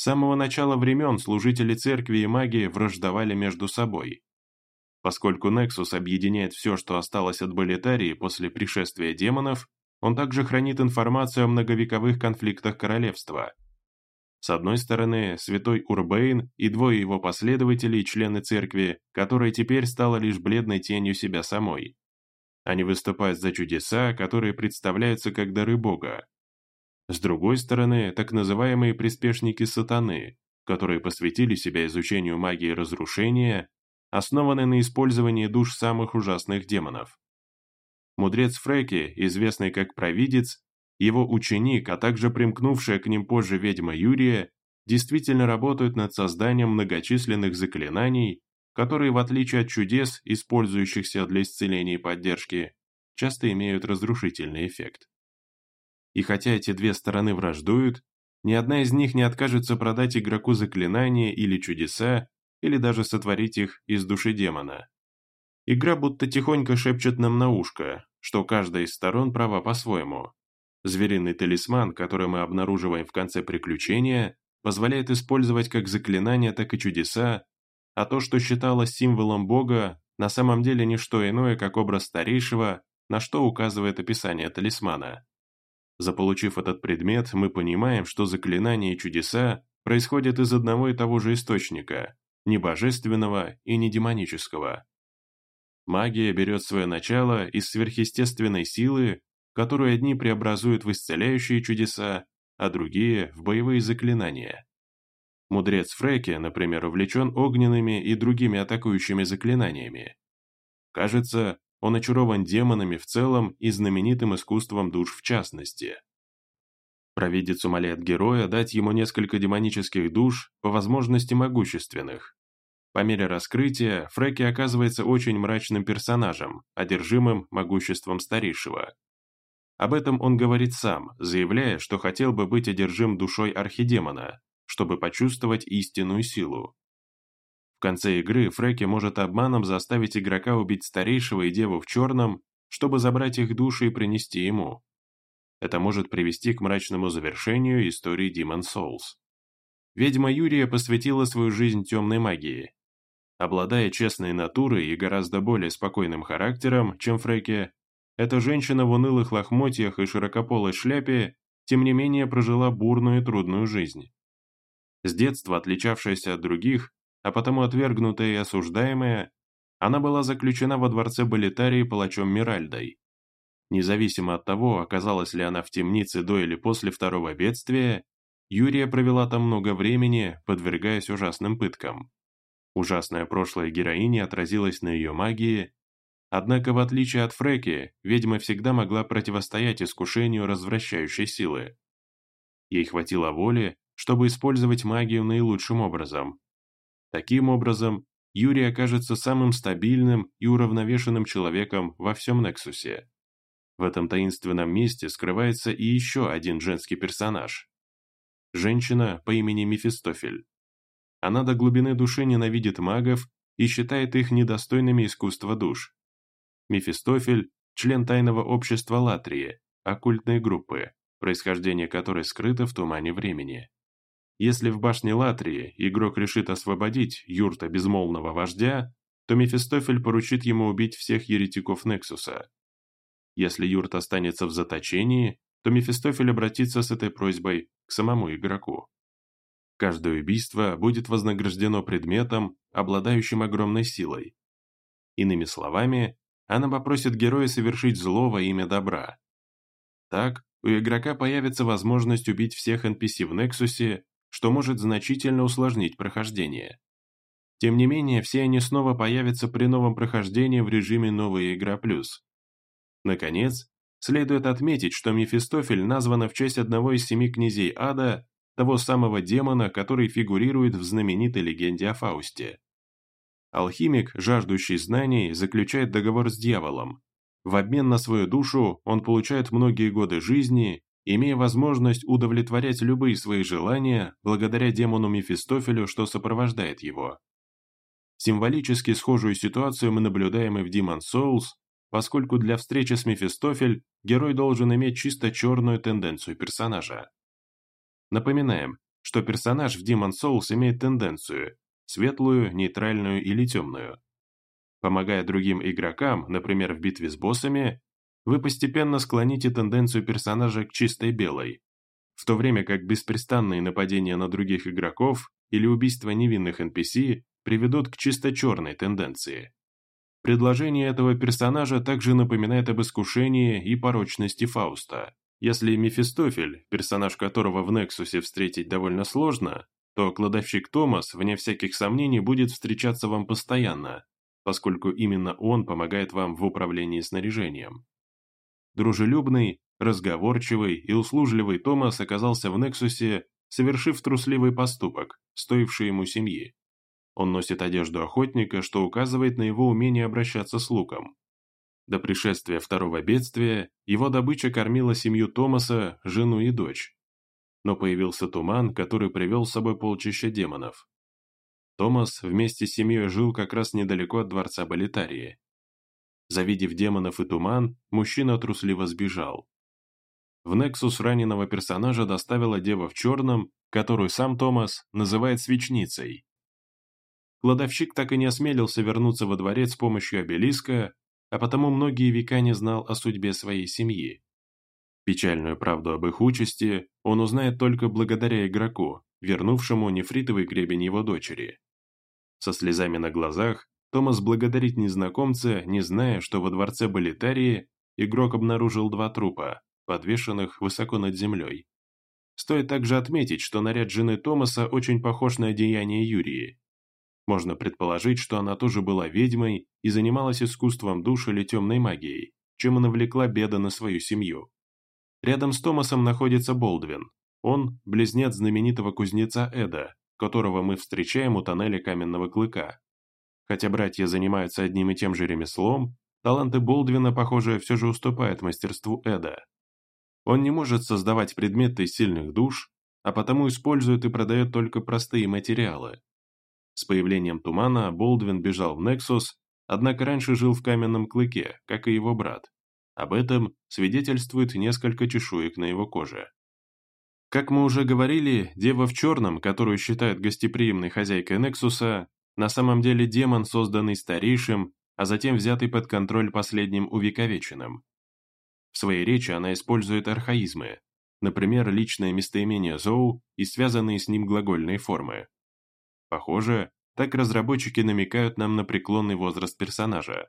С самого начала времен служители церкви и магии враждовали между собой. Поскольку Нексус объединяет все, что осталось от Болитарии после пришествия демонов, он также хранит информацию о многовековых конфликтах королевства – с одной стороны, святой Урбейн и двое его последователей, члены церкви, которая теперь стала лишь бледной тенью себя самой. Они выступают за чудеса, которые представляются как дары Бога. С другой стороны, так называемые приспешники сатаны, которые посвятили себя изучению магии разрушения, основанной на использовании душ самых ужасных демонов. Мудрец Фреки, известный как Провидец, его ученик, а также примкнувшая к ним позже ведьма Юрия, действительно работают над созданием многочисленных заклинаний, которые, в отличие от чудес, использующихся для исцеления и поддержки, часто имеют разрушительный эффект. И хотя эти две стороны враждуют, ни одна из них не откажется продать игроку заклинания или чудеса, или даже сотворить их из души демона. Игра будто тихонько шепчет нам на ушко, что каждая из сторон права по-своему, Звериный талисман, который мы обнаруживаем в конце приключения, позволяет использовать как заклинания, так и чудеса, а то, что считалось символом Бога, на самом деле не что иное, как образ старейшего, на что указывает описание талисмана. Заполучив этот предмет, мы понимаем, что заклинания и чудеса происходят из одного и того же источника, не божественного и не демонического. Магия берет свое начало из сверхъестественной силы, которую одни преобразуют в исцеляющие чудеса, а другие – в боевые заклинания. Мудрец Фреки, например, увлечен огненными и другими атакующими заклинаниями. Кажется, он очарован демонами в целом и знаменитым искусством душ в частности. Провидец умоляет героя дать ему несколько демонических душ, по возможности могущественных. По мере раскрытия, Фреки оказывается очень мрачным персонажем, одержимым могуществом старейшего. Об этом он говорит сам, заявляя, что хотел бы быть одержим душой архидемона, чтобы почувствовать истинную силу. В конце игры Фреки может обманом заставить игрока убить старейшего и деву в черном, чтобы забрать их души и принести ему. Это может привести к мрачному завершению истории Demon Souls. Ведьма Юрия посвятила свою жизнь темной магии. Обладая честной натурой и гораздо более спокойным характером, чем Фреки, эта женщина в унылых лохмотьях и широкополой шляпе, тем не менее, прожила бурную и трудную жизнь. С детства отличавшаяся от других, а потому отвергнутая и осуждаемая, она была заключена во дворце Болитарии палачом Миральдой. Независимо от того, оказалась ли она в темнице до или после второго бедствия, Юрия провела там много времени, подвергаясь ужасным пыткам. Ужасное прошлое героини отразилось на ее магии, Однако, в отличие от Фреки, ведьма всегда могла противостоять искушению развращающей силы. Ей хватило воли, чтобы использовать магию наилучшим образом. Таким образом, Юрий окажется самым стабильным и уравновешенным человеком во всем Нексусе. В этом таинственном месте скрывается и еще один женский персонаж. Женщина по имени Мефистофель. Она до глубины души ненавидит магов и считает их недостойными искусства душ. Мефистофель – член тайного общества Латрии, оккультной группы, происхождение которой скрыто в тумане времени. Если в башне Латрии игрок решит освободить юрта безмолвного вождя, то Мефистофель поручит ему убить всех еретиков Нексуса. Если юрт останется в заточении, то Мефистофель обратится с этой просьбой к самому игроку. Каждое убийство будет вознаграждено предметом, обладающим огромной силой. Иными словами, она попросит героя совершить зло во имя добра. Так, у игрока появится возможность убить всех NPC в Нексусе, что может значительно усложнить прохождение. Тем не менее, все они снова появятся при новом прохождении в режиме «Новая игра плюс». Наконец, следует отметить, что Мефистофель названа в честь одного из семи князей ада, того самого демона, который фигурирует в знаменитой легенде о Фаусте. Алхимик, жаждущий знаний, заключает договор с дьяволом. В обмен на свою душу он получает многие годы жизни, имея возможность удовлетворять любые свои желания благодаря демону Мефистофелю, что сопровождает его. Символически схожую ситуацию мы наблюдаем и в Demon Souls, поскольку для встречи с Мефистофель герой должен иметь чисто черную тенденцию персонажа. Напоминаем, что персонаж в Demon Souls имеет тенденцию – светлую, нейтральную или темную. Помогая другим игрокам, например, в битве с боссами, вы постепенно склоните тенденцию персонажа к чистой белой, в то время как беспрестанные нападения на других игроков или убийство невинных NPC приведут к чисто черной тенденции. Предложение этого персонажа также напоминает об искушении и порочности Фауста. Если Мефистофель, персонаж которого в Нексусе встретить довольно сложно, то кладовщик Томас, вне всяких сомнений, будет встречаться вам постоянно, поскольку именно он помогает вам в управлении снаряжением. Дружелюбный, разговорчивый и услужливый Томас оказался в Нексусе, совершив трусливый поступок, стоивший ему семьи. Он носит одежду охотника, что указывает на его умение обращаться с луком. До пришествия второго бедствия его добыча кормила семью Томаса, жену и дочь. Но появился туман, который привел с собой полчища демонов. Томас вместе с семьей жил как раз недалеко от дворца Болитарии. Завидев демонов и туман, мужчина трусливо сбежал. В Нексус раненого персонажа доставила дева в черном, которую сам Томас называет свечницей. Кладовщик так и не осмелился вернуться во дворец с помощью обелиска, а потому многие века не знал о судьбе своей семьи. Печальную правду об их участи он узнает только благодаря игроку, вернувшему нефритовый гребень его дочери. Со слезами на глазах Томас благодарит незнакомца, не зная, что во дворце Болитарии игрок обнаружил два трупа, подвешенных высоко над землей. Стоит также отметить, что наряд жены Томаса очень похож на одеяние Юрии. Можно предположить, что она тоже была ведьмой и занималась искусством душ или темной магией, чем и навлекла беда на свою семью. Рядом с Томасом находится Болдвин. Он – близнец знаменитого кузнеца Эда, которого мы встречаем у тоннеля Каменного Клыка. Хотя братья занимаются одним и тем же ремеслом, таланты Болдвина, похоже, все же уступают мастерству Эда. Он не может создавать предметы сильных душ, а потому использует и продает только простые материалы. С появлением тумана Болдвин бежал в Нексус, однако раньше жил в каменном клыке, как и его брат. Об этом свидетельствует несколько чешуек на его коже. Как мы уже говорили, дева в черном, которую считают гостеприимной хозяйкой Нексуса, на самом деле демон, созданный старейшим, а затем взятый под контроль последним увековеченным. В своей речи она использует архаизмы, например, личное местоимение Зоу и связанные с ним глагольные формы. Похоже, так разработчики намекают нам на преклонный возраст персонажа.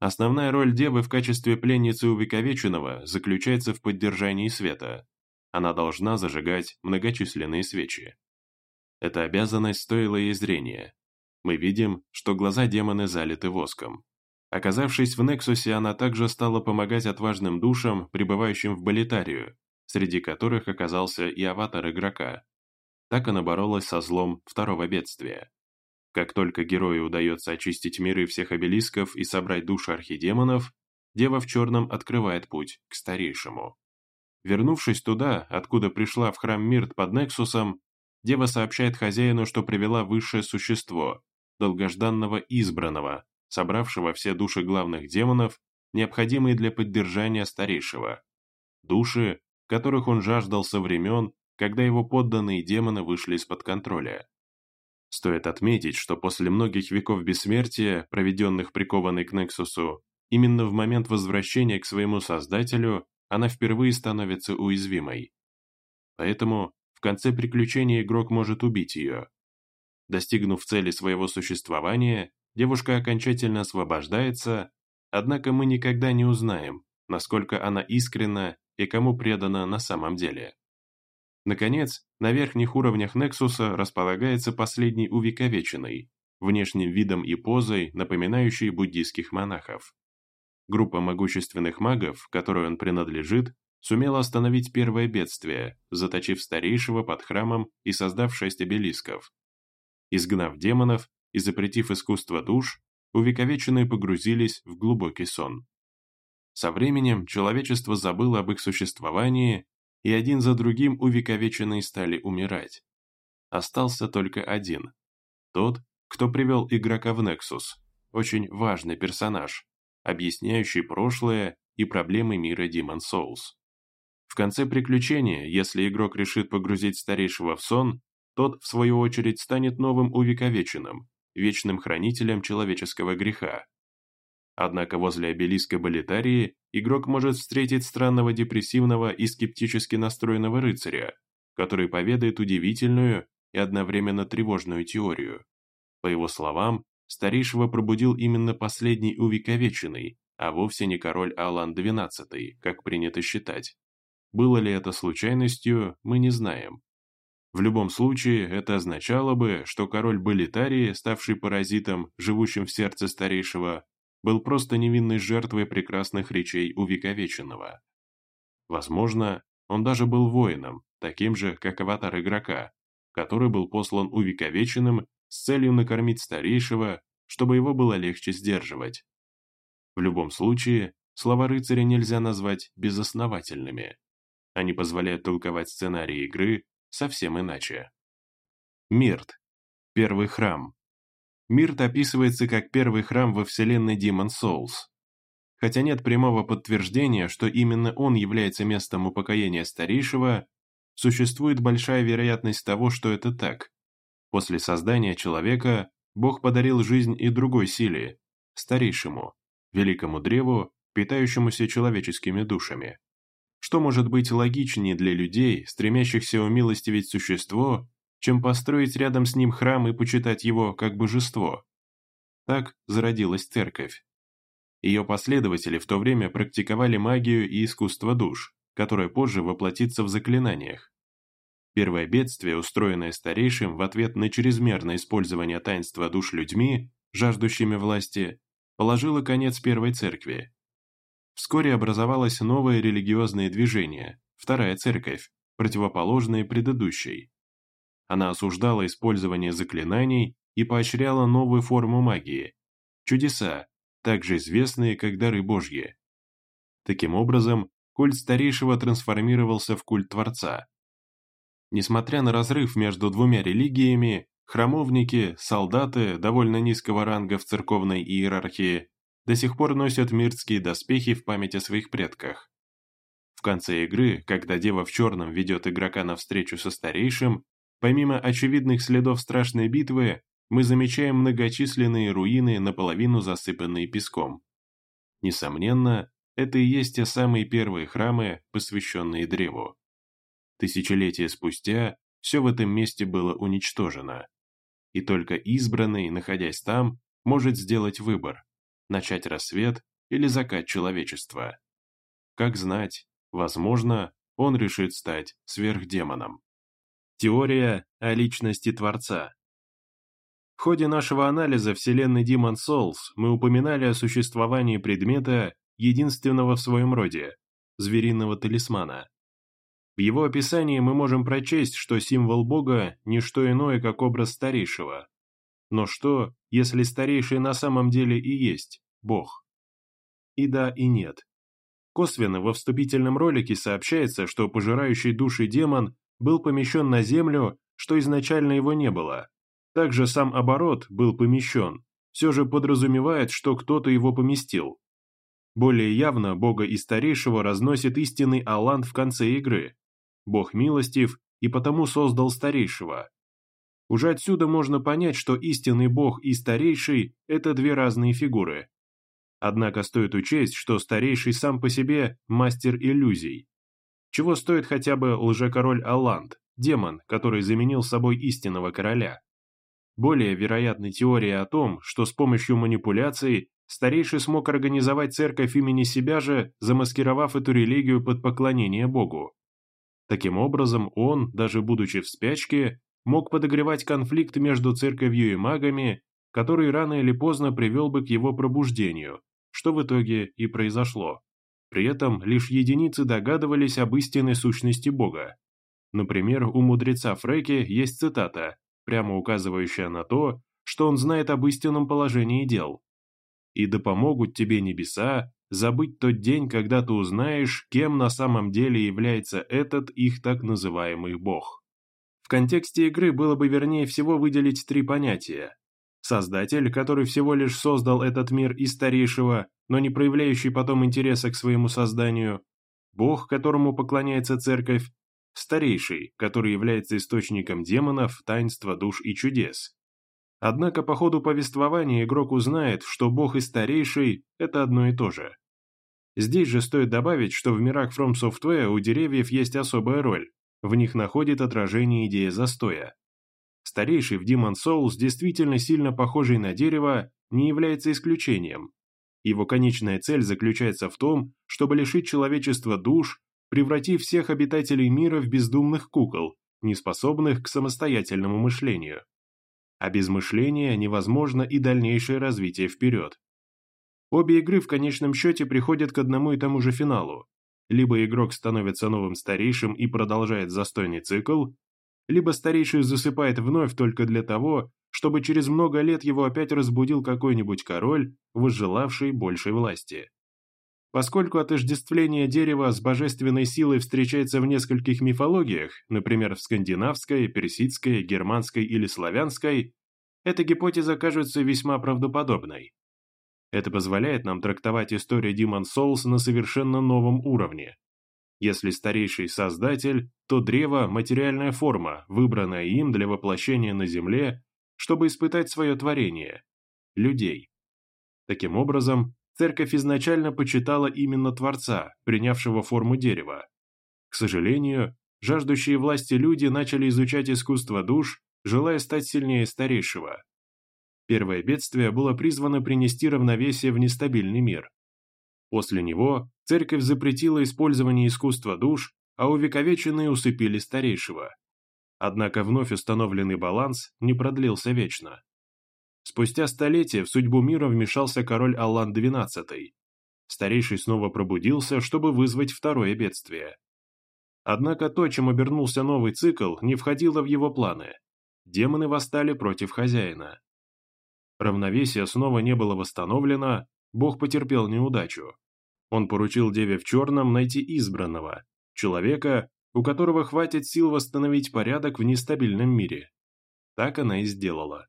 Основная роль девы в качестве пленницы увековеченного заключается в поддержании света. Она должна зажигать многочисленные свечи. Эта обязанность стоила ей зрения. Мы видим, что глаза демона залиты воском. Оказавшись в Нексусе, она также стала помогать отважным душам, пребывающим в Болитарию, среди которых оказался и аватар игрока. Так она боролась со злом второго бедствия. Как только герою удается очистить миры всех обелисков и собрать души архидемонов, Дева в черном открывает путь к старейшему. Вернувшись туда, откуда пришла в храм Мирт под Нексусом, Дева сообщает хозяину, что привела высшее существо, долгожданного избранного, собравшего все души главных демонов, необходимые для поддержания старейшего. Души, которых он жаждал со времен, когда его подданные демоны вышли из-под контроля. Стоит отметить, что после многих веков бессмертия, проведенных прикованной к Нексусу, именно в момент возвращения к своему создателю она впервые становится уязвимой. Поэтому в конце приключения игрок может убить ее. Достигнув цели своего существования, девушка окончательно освобождается, однако мы никогда не узнаем, насколько она искренна и кому предана на самом деле. Наконец, на верхних уровнях Нексуса располагается последний увековеченный, внешним видом и позой, напоминающей буддийских монахов. Группа могущественных магов, которой он принадлежит, сумела остановить первое бедствие, заточив старейшего под храмом и создав шесть обелисков. Изгнав демонов и запретив искусство душ, увековеченные погрузились в глубокий сон. Со временем человечество забыло об их существовании, и один за другим увековеченные стали умирать. Остался только один. Тот, кто привел игрока в Nexus, очень важный персонаж, объясняющий прошлое и проблемы мира Demon Souls. В конце приключения, если игрок решит погрузить старейшего в сон, тот, в свою очередь, станет новым увековеченным, вечным хранителем человеческого греха. Однако возле обелиска Болитарии игрок может встретить странного депрессивного и скептически настроенного рыцаря, который поведает удивительную и одновременно тревожную теорию. По его словам, старейшего пробудил именно последний увековеченный, а вовсе не король Алан XII, как принято считать. Было ли это случайностью, мы не знаем. В любом случае, это означало бы, что король Болитарии, ставший паразитом, живущим в сердце старейшего, был просто невинной жертвой прекрасных речей увековеченного. Возможно, он даже был воином, таким же, как аватар игрока, который был послан увековеченным с целью накормить старейшего, чтобы его было легче сдерживать. В любом случае, слова рыцаря нельзя назвать безосновательными. Они позволяют толковать сценарий игры совсем иначе. Мирт. Первый храм. Мирт описывается как первый храм во вселенной Demon Souls. Хотя нет прямого подтверждения, что именно он является местом упокоения старейшего, существует большая вероятность того, что это так. После создания человека Бог подарил жизнь и другой силе, старейшему, великому древу, питающемуся человеческими душами. Что может быть логичнее для людей, стремящихся умилостивить существо, чем построить рядом с ним храм и почитать его как божество? Так зародилась церковь. Ее последователи в то время практиковали магию и искусство душ, которое позже воплотится в заклинаниях. Первое бедствие, устроенное старейшим в ответ на чрезмерное использование таинства душ людьми, жаждущими власти, положило конец Первой Церкви Вскоре образовалось новое религиозное движение, Вторая Церковь, противоположная предыдущей. Она осуждала использование заклинаний и поощряла новую форму магии – чудеса, также известные как дары Божьи. Таким образом, культ старейшего трансформировался в культ Творца. Несмотря на разрыв между двумя религиями, храмовники, солдаты довольно низкого ранга в церковной иерархии до сих пор носят миртские доспехи в память о своих предках. В конце игры, когда Дева в черном ведет игрока на встречу со старейшим, помимо очевидных следов страшной битвы, мы замечаем многочисленные руины, наполовину засыпанные песком. Несомненно, это и есть те самые первые храмы, посвященные древу. Тысячелетия спустя все в этом месте было уничтожено. И только избранный, находясь там, может сделать выбор начать рассвет или закат человечества. Как знать, возможно, он решит стать сверхдемоном. Теория о личности Творца В ходе нашего анализа вселенной Demon Souls мы упоминали о существовании предмета, единственного в своем роде, звериного талисмана. В его описании мы можем прочесть, что символ Бога – не что иное, как образ старейшего, но что, если старейший на самом деле и есть Бог? И да, и нет. Косвенно во вступительном ролике сообщается, что пожирающий души демон был помещен на землю, что изначально его не было. Также сам оборот был помещен, все же подразумевает, что кто-то его поместил. Более явно Бога и Старейшего разносит истинный Аланд в конце игры. Бог милостив и потому создал Старейшего. Уже отсюда можно понять, что истинный бог и старейший – это две разные фигуры. Однако стоит учесть, что старейший сам по себе – мастер иллюзий. Чего стоит хотя бы лжекороль Алланд, демон, который заменил собой истинного короля. Более вероятной теория о том, что с помощью манипуляций старейший смог организовать церковь имени себя же, замаскировав эту религию под поклонение Богу. Таким образом, он, даже будучи в спячке, мог подогревать конфликт между церковью и магами который рано или поздно привел бы к его пробуждению, что в итоге и произошло. При этом лишь единицы догадывались об истинной сущности Бога. Например, у мудреца Фреки есть цитата, прямо указывающая на то, что он знает об истинном положении дел. «И да помогут тебе небеса забыть тот день, когда ты узнаешь, кем на самом деле является этот их так называемый Бог». Контексте игры было бы вернее всего выделить три понятия. Создатель, который всего лишь создал этот мир из старейшего, но не проявляющий потом интереса к своему созданию, Бог, которому поклоняется церковь, старейший, который является источником демонов, таинства душ и чудес. Однако по ходу повествования игрок узнает, что Бог и старейший – это одно и то же. Здесь же стоит добавить, что в мирах From Software у деревьев есть особая роль, в них находит отражение идея застоя. Старейший в Demon Souls, действительно сильно похожий на дерево, не является исключением. Его конечная цель заключается в том, чтобы лишить человечества душ, превратив всех обитателей мира в бездумных кукол, неспособных к самостоятельному мышлению. А без мышления невозможно и дальнейшее развитие вперед. Обе игры в конечном счете приходят к одному и тому же финалу. Либо игрок становится новым старейшим и продолжает застойный цикл, либо старейший засыпает вновь только для того, чтобы через много лет его опять разбудил какой-нибудь король, возжелавший большей власти. Поскольку отождествление дерева с божественной силой встречается в нескольких мифологиях, например, в скандинавской, персидской, германской или славянской, эта гипотеза кажется весьма правдоподобной. Это позволяет нам трактовать историю Demon Souls на совершенно новом уровне. Если старейший создатель, то древо – материальная форма, выбранная им для воплощения на Земле, чтобы испытать свое творение – людей. Таким образом, церковь изначально почитала именно Творца, принявшего форму дерева. К сожалению, жаждущие власти люди начали изучать искусство душ, желая стать сильнее старейшего. Первое бедствие было призвано принести равновесие в нестабильный мир. После него церковь запретила использование искусства душ, а увековеченные усыпили старейшего. Однако вновь установленный баланс не продлился вечно. Спустя столетия в судьбу мира вмешался король Аллан XII. Старейший снова пробудился, чтобы вызвать второе бедствие. Однако то, чем обернулся новый цикл, не входило в его планы. Демоны восстали против хозяина. Равновесие снова не было восстановлено, бог потерпел неудачу. Он поручил Деве в Черном найти избранного, человека, у которого хватит сил восстановить порядок в нестабильном мире. Так она и сделала.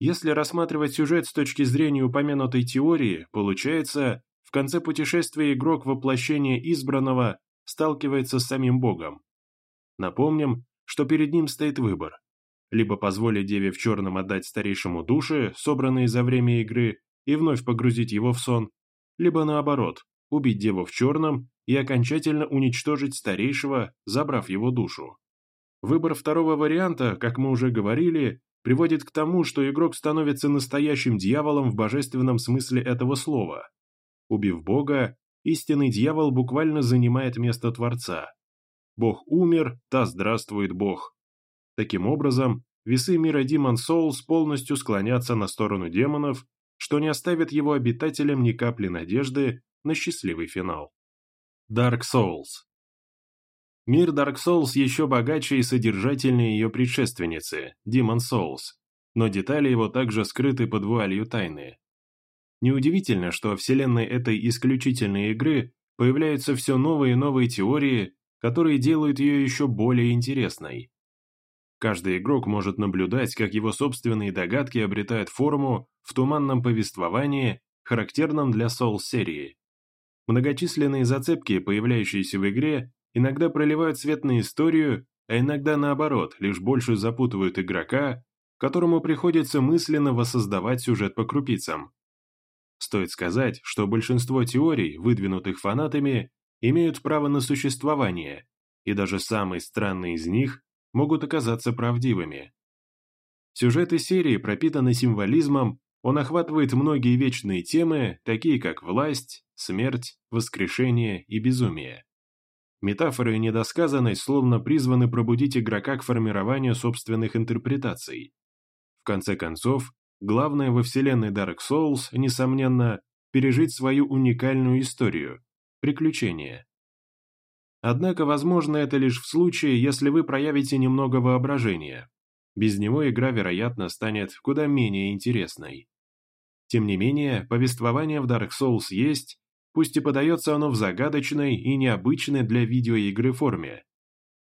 Если рассматривать сюжет с точки зрения упомянутой теории, получается, в конце путешествия игрок воплощения избранного сталкивается с самим Богом. Напомним, что перед ним стоит выбор. Либо позволить Деве в черном отдать старейшему души, собранные за время игры, и вновь погрузить его в сон, либо наоборот, убить Деву в черном и окончательно уничтожить старейшего, забрав его душу. Выбор второго варианта, как мы уже говорили, приводит к тому, что игрок становится настоящим дьяволом в божественном смысле этого слова. Убив Бога, истинный дьявол буквально занимает место Творца. Бог умер, та здравствует Бог. Таким образом, весы мира Demon Souls полностью склонятся на сторону демонов, что не оставит его обитателям ни капли надежды на счастливый финал. Dark Souls Мир Dark Souls еще богаче и содержательнее ее предшественницы, Demon Souls, но детали его также скрыты под вуалью тайны. Неудивительно, что во вселенной этой исключительной игры появляются все новые и новые теории, которые делают ее еще более интересной. Каждый игрок может наблюдать, как его собственные догадки обретают форму в туманном повествовании, характерном для Souls-серии. Многочисленные зацепки, появляющиеся в игре, иногда проливают свет на историю, а иногда наоборот, лишь больше запутывают игрока, которому приходится мысленно воссоздавать сюжет по крупицам. Стоит сказать, что большинство теорий, выдвинутых фанатами, имеют право на существование, и даже самые странные из них могут оказаться правдивыми. Сюжеты серии пропитаны символизмом, он охватывает многие вечные темы, такие как власть, смерть, воскрешение и безумие. Метафоры и недосказанность словно призваны пробудить игрока к формированию собственных интерпретаций. В конце концов, Главное во вселенной Dark Souls, несомненно, пережить свою уникальную историю – приключения. Однако, возможно, это лишь в случае, если вы проявите немного воображения. Без него игра, вероятно, станет куда менее интересной. Тем не менее, повествование в Dark Souls есть, пусть и подается оно в загадочной и необычной для видеоигры форме.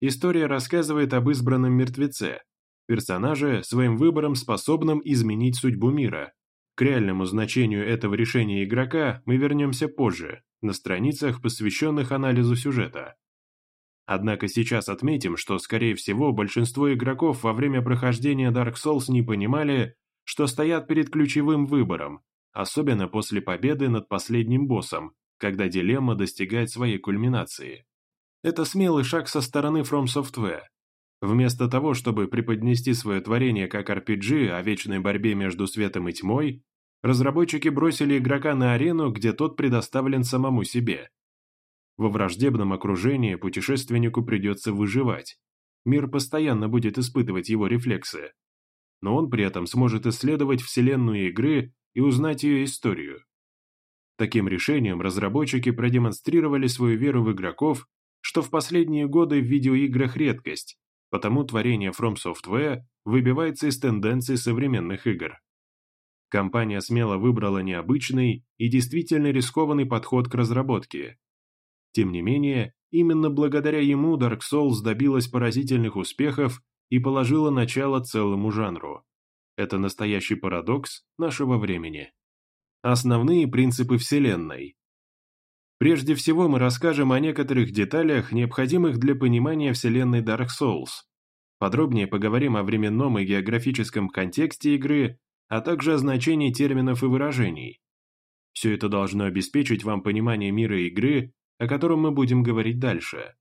История рассказывает об избранном мертвеце, персонаже, своим выбором способном изменить судьбу мира. К реальному значению этого решения игрока мы вернемся позже, на страницах, посвященных анализу сюжета. Однако сейчас отметим, что, скорее всего, большинство игроков во время прохождения Dark Souls не понимали, что стоят перед ключевым выбором, особенно после победы над последним боссом, когда дилемма достигает своей кульминации. Это смелый шаг со стороны From Software, Вместо того, чтобы преподнести свое творение как RPG о вечной борьбе между светом и тьмой, разработчики бросили игрока на арену, где тот предоставлен самому себе. Во враждебном окружении путешественнику придется выживать. Мир постоянно будет испытывать его рефлексы. Но он при этом сможет исследовать вселенную игры и узнать ее историю. Таким решением разработчики продемонстрировали свою веру в игроков, что в последние годы в видеоиграх редкость, потому творение From Software выбивается из тенденций современных игр. Компания смело выбрала необычный и действительно рискованный подход к разработке. Тем не менее, именно благодаря ему Dark Souls добилась поразительных успехов и положила начало целому жанру. Это настоящий парадокс нашего времени. Основные принципы Вселенной. Прежде всего мы расскажем о некоторых деталях, необходимых для понимания вселенной Dark Souls. Подробнее поговорим о временном и географическом контексте игры, а также о значении терминов и выражений. Все это должно обеспечить вам понимание мира игры, о котором мы будем говорить дальше.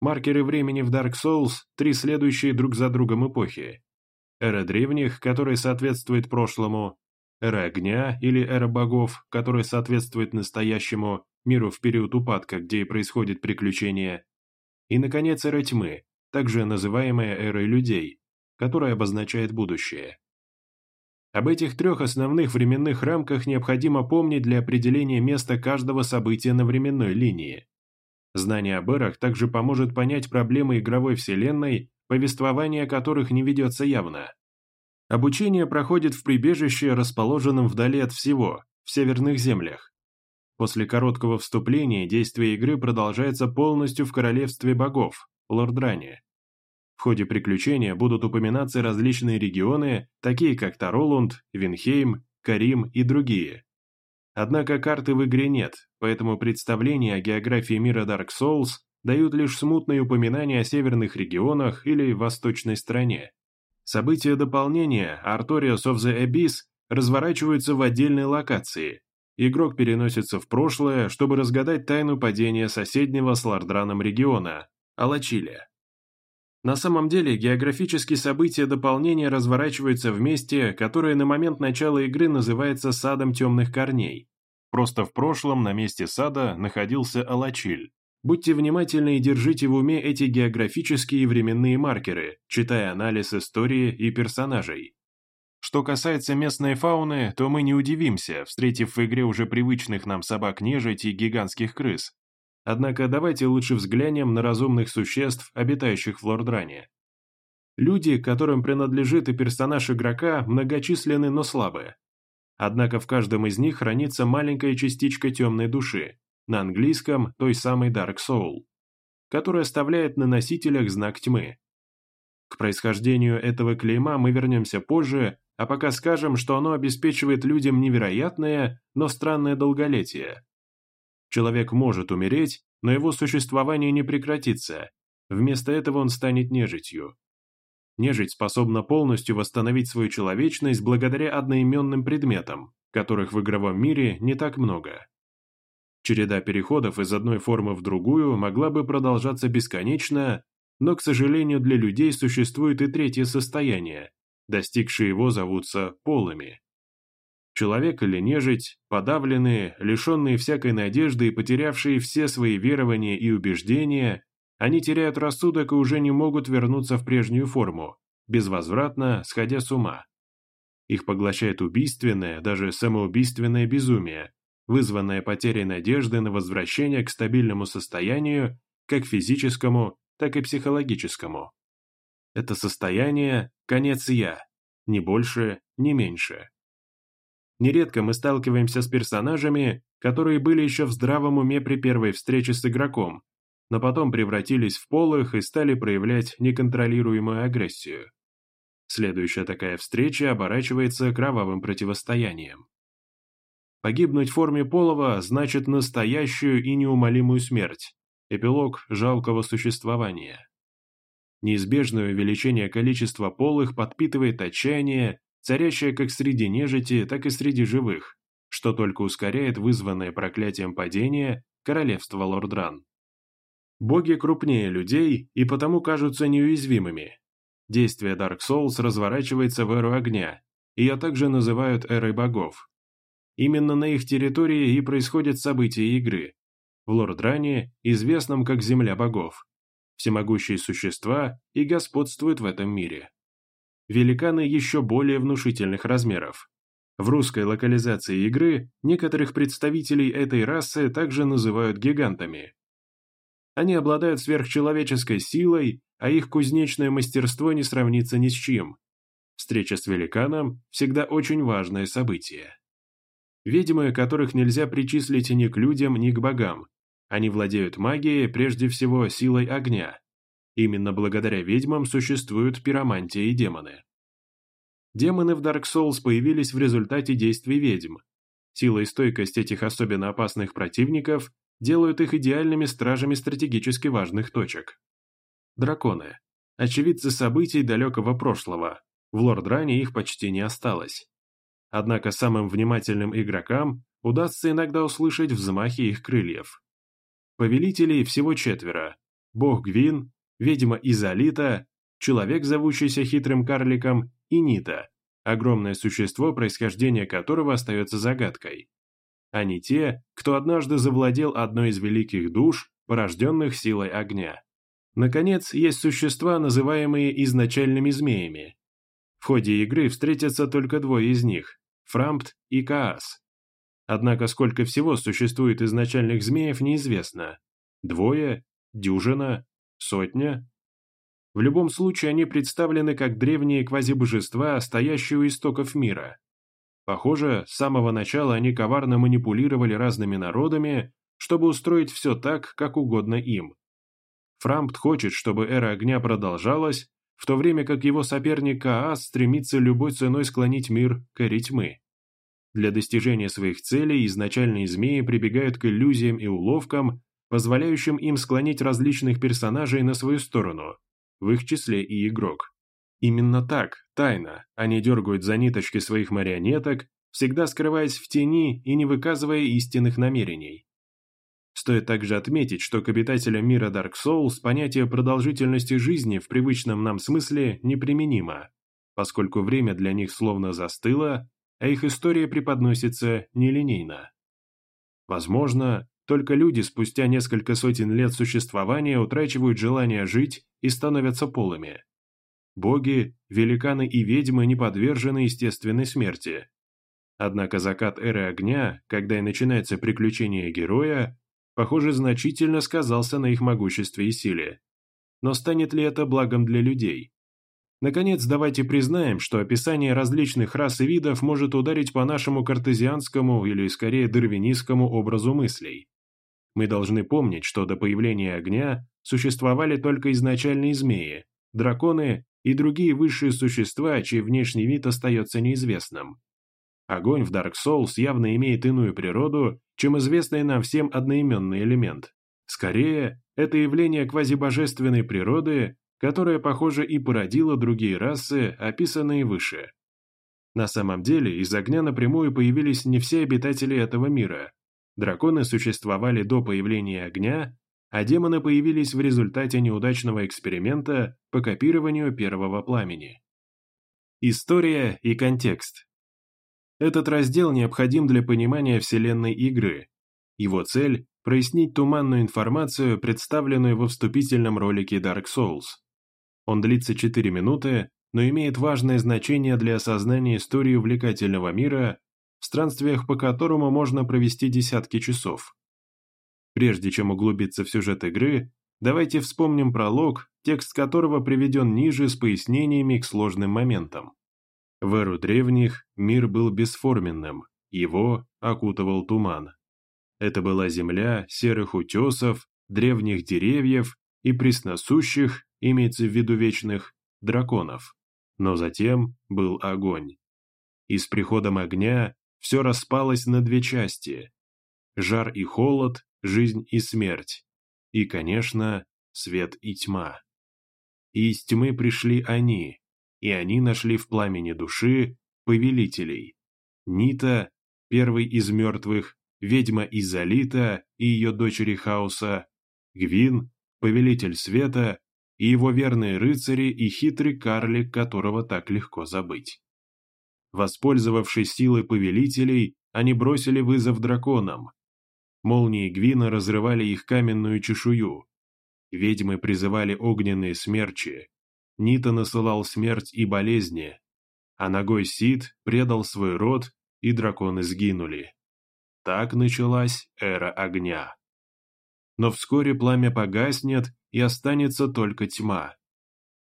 Маркеры времени в Dark Souls – три следующие друг за другом эпохи. Эра древних, которая соответствует прошлому, эра огня или эра богов, которая соответствует настоящему миру в период упадка, где и происходит приключение, и, наконец, эра тьмы, также называемая эрой людей, которая обозначает будущее. Об этих трех основных временных рамках необходимо помнить для определения места каждого события на временной линии. Знание об эрах также поможет понять проблемы игровой вселенной, повествование которых не ведется явно. Обучение проходит в прибежище, расположенном вдали от всего, в северных землях. После короткого вступления действие игры продолжается полностью в королевстве богов, Лордране. В ходе приключения будут упоминаться различные регионы, такие как Таролунд, Винхейм, Карим и другие. Однако карты в игре нет, поэтому представления о географии мира Dark Souls дают лишь смутные упоминания о северных регионах или восточной стране. События дополнения Artorias of the Abyss разворачиваются в отдельной локации. Игрок переносится в прошлое, чтобы разгадать тайну падения соседнего с Лордраном региона – Алачилия. На самом деле, географические события дополнения разворачиваются в месте, которое на момент начала игры называется Садом Темных Корней. Просто в прошлом на месте сада находился Алачиль. Будьте внимательны и держите в уме эти географические и временные маркеры, читая анализ истории и персонажей. Что касается местной фауны, то мы не удивимся, встретив в игре уже привычных нам собак-нежить и гигантских крыс. Однако давайте лучше взглянем на разумных существ, обитающих в Лордране. Люди, которым принадлежит и персонаж игрока, многочисленны, но слабые. Однако в каждом из них хранится маленькая частичка темной души, на английском той самой Dark Soul, который оставляет на носителях знак тьмы. К происхождению этого клейма мы вернемся позже, а пока скажем, что оно обеспечивает людям невероятное, но странное долголетие. Человек может умереть, но его существование не прекратится, вместо этого он станет нежитью. Нежить способна полностью восстановить свою человечность благодаря одноименным предметам, которых в игровом мире не так много. Череда переходов из одной формы в другую могла бы продолжаться бесконечно, но, к сожалению, для людей существует и третье состояние. Достигшие его зовутся полыми. Человек или нежить, подавленные, лишенные всякой надежды и потерявшие все свои верования и убеждения, они теряют рассудок и уже не могут вернуться в прежнюю форму, безвозвратно сходя с ума. Их поглощает убийственное, даже самоубийственное безумие, вызванное потерей надежды на возвращение к стабильному состоянию, как физическому, так и психологическому. Это состояние – конец «я», ни больше, ни меньше. Нередко мы сталкиваемся с персонажами, которые были еще в здравом уме при первой встрече с игроком, но потом превратились в полых и стали проявлять неконтролируемую агрессию. Следующая такая встреча оборачивается кровавым противостоянием. Погибнуть в форме полова значит настоящую и неумолимую смерть, эпилог жалкого существования. Неизбежное увеличение количества полых подпитывает отчаяние, царящее как среди нежити, так и среди живых, что только ускоряет вызванное проклятием падение королевства Лордран. Боги крупнее людей и потому кажутся неуязвимыми, Действие Dark Souls разворачивается в эру огня, ее также называют эрой богов. Именно на их территории и происходят события игры. В Лордране, известном как Земля богов, всемогущие существа и господствуют в этом мире. Великаны еще более внушительных размеров. В русской локализации игры некоторых представителей этой расы также называют гигантами. Они обладают сверхчеловеческой силой а их кузнечное мастерство не сравнится ни с чем. Встреча с великаном – всегда очень важное событие. Ведьмы, которых нельзя причислить ни к людям, ни к богам. Они владеют магией, прежде всего, силой огня. Именно благодаря ведьмам существуют пиромантия и демоны. Демоны в Dark Souls появились в результате действий ведьм. Сила и стойкость этих особенно опасных противников делают их идеальными стражами стратегически важных точек. Драконы. Очевидцы событий далекого прошлого. В Лордране их почти не осталось. Однако самым внимательным игрокам удастся иногда услышать взмахи их крыльев. Повелителей всего четверо. Бог Гвин, ведьма Изолита, человек, зовущийся хитрым карликом, и Нита, огромное существо, происхождение которого остается загадкой. Они те, кто однажды завладел одной из великих душ, порожденных силой огня. Наконец, есть существа, называемые изначальными змеями. В ходе игры встретятся только двое из них – Фрампт и Каас. Однако сколько всего существует изначальных змеев неизвестно. Двое, дюжина, сотня. В любом случае они представлены как древние квазибожества, стоящие у истоков мира. Похоже, с самого начала они коварно манипулировали разными народами, чтобы устроить все так, как угодно им. Фрампт хочет, чтобы эра огня продолжалась, в то время как его соперник Каас стремится любой ценой склонить мир к эре тьмы. Для достижения своих целей изначальные змеи прибегают к иллюзиям и уловкам, позволяющим им склонить различных персонажей на свою сторону, в их числе и игрок. Именно так, тайно, они дергают за ниточки своих марионеток, всегда скрываясь в тени и не выказывая истинных намерений. Стоит также отметить, что к обитателям мира Dark Souls понятие продолжительности жизни в привычном нам смысле неприменимо, поскольку время для них словно застыло, а их история преподносится нелинейно. Возможно, только люди спустя несколько сотен лет существования утрачивают желание жить и становятся полыми. Боги, великаны и ведьмы не подвержены естественной смерти. Однако закат эры огня, когда и начинается приключение героя, похоже, значительно сказался на их могуществе и силе. Но станет ли это благом для людей? Наконец, давайте признаем, что описание различных рас и видов может ударить по нашему картезианскому или, скорее, дарвинистскому образу мыслей. Мы должны помнить, что до появления огня существовали только изначальные змеи, драконы и другие высшие существа, чей внешний вид остается неизвестным. Огонь в Dark Souls явно имеет иную природу, чем известный нам всем одноименный элемент. Скорее, это явление квазибожественной природы, которое, похоже, и породило другие расы, описанные выше. На самом деле, из огня напрямую появились не все обитатели этого мира. Драконы существовали до появления огня, а демоны появились в результате неудачного эксперимента по копированию первого пламени. История и контекст этот раздел необходим для понимания вселенной игры. Его цель – прояснить туманную информацию, представленную во вступительном ролике Dark Souls. Он длится 4 минуты, но имеет важное значение для осознания истории увлекательного мира, в странствиях по которому можно провести десятки часов. Прежде чем углубиться в сюжет игры, давайте вспомним пролог, текст которого приведен ниже с пояснениями к сложным моментам. В эру древних мир был бесформенным, его окутывал туман. Это была земля серых утесов, древних деревьев и пресносущих, имеется в виду вечных, драконов. Но затем был огонь. И с приходом огня все распалось на две части. Жар и холод, жизнь и смерть. И, конечно, свет и тьма. И из тьмы пришли они, и они нашли в пламени души повелителей. Нита, первый из мертвых, ведьма Изолита и ее дочери Хаоса, Гвин, повелитель света, и его верные рыцари и хитрый карлик, которого так легко забыть. Воспользовавшись силой повелителей, они бросили вызов драконам. Молнии Гвина разрывали их каменную чешую. Ведьмы призывали огненные смерчи. Нита насылал смерть и болезни. А ногой Сид предал свой род, и драконы сгинули. Так началась эра огня. Но вскоре пламя погаснет, и останется только тьма.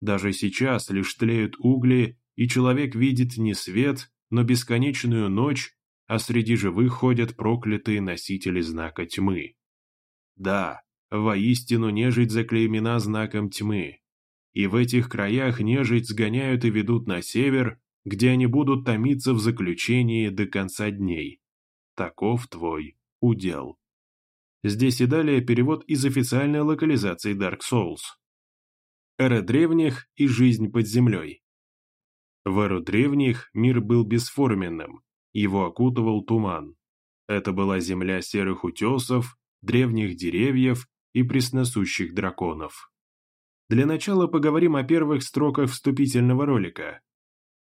Даже сейчас лишь тлеют угли, и человек видит не свет, но бесконечную ночь, а среди живых ходят проклятые носители знака тьмы. Да, воистину нежить заклеймена знаком тьмы. И в этих краях нежить сгоняют и ведут на север, где они будут томиться в заключении до конца дней. Таков твой удел. Здесь и далее перевод из официальной локализации Dark Souls. Эра древних и жизнь под землей. В эру древних мир был бесформенным, его окутывал туман. Это была земля серых утесов, древних деревьев и пресносущих драконов. Для начала поговорим о первых строках вступительного ролика.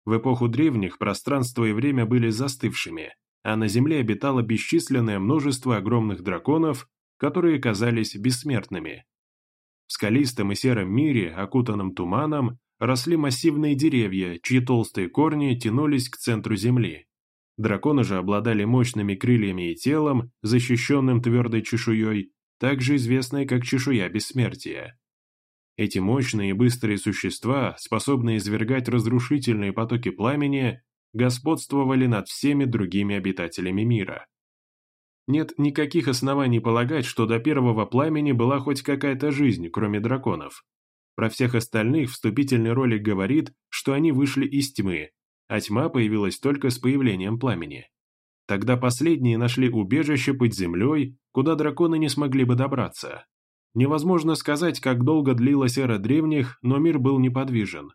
В эпоху древних пространство и время были застывшими, а на Земле обитало бесчисленное множество огромных драконов, которые казались бессмертными. В скалистом и сером мире, окутанном туманом, росли массивные деревья, чьи толстые корни тянулись к центру Земли. Драконы же обладали мощными крыльями и телом, защищенным твердой чешуей, также известной как чешуя бессмертия. Эти мощные и быстрые существа, способные извергать разрушительные потоки пламени, господствовали над всеми другими обитателями мира. Нет никаких оснований полагать, что до первого пламени была хоть какая-то жизнь, кроме драконов. Про всех остальных вступительный ролик говорит, что они вышли из тьмы, а тьма появилась только с появлением пламени. Тогда последние нашли убежище под землей, куда драконы не смогли бы добраться. Невозможно сказать, как долго длилась эра древних, но мир был неподвижен.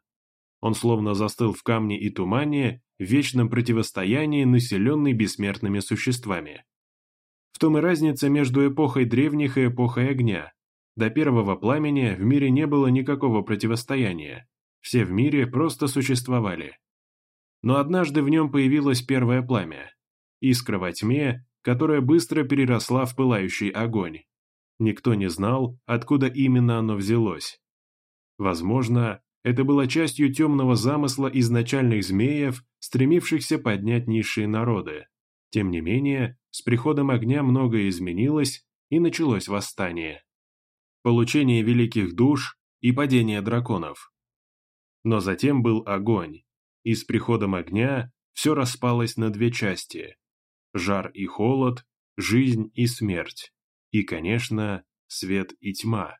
Он словно застыл в камне и тумане, в вечном противостоянии, населенный бессмертными существами. В том и разница между эпохой древних и эпохой огня. До первого пламени в мире не было никакого противостояния. Все в мире просто существовали. Но однажды в нем появилось первое пламя. Искра во тьме, которая быстро переросла в пылающий огонь. Никто не знал, откуда именно оно взялось. Возможно, это было частью темного замысла изначальных змеев, стремившихся поднять низшие народы. Тем не менее, с приходом огня многое изменилось, и началось восстание. Получение великих душ и падение драконов. Но затем был огонь, и с приходом огня все распалось на две части. Жар и холод, жизнь и смерть. И, конечно, свет и тьма.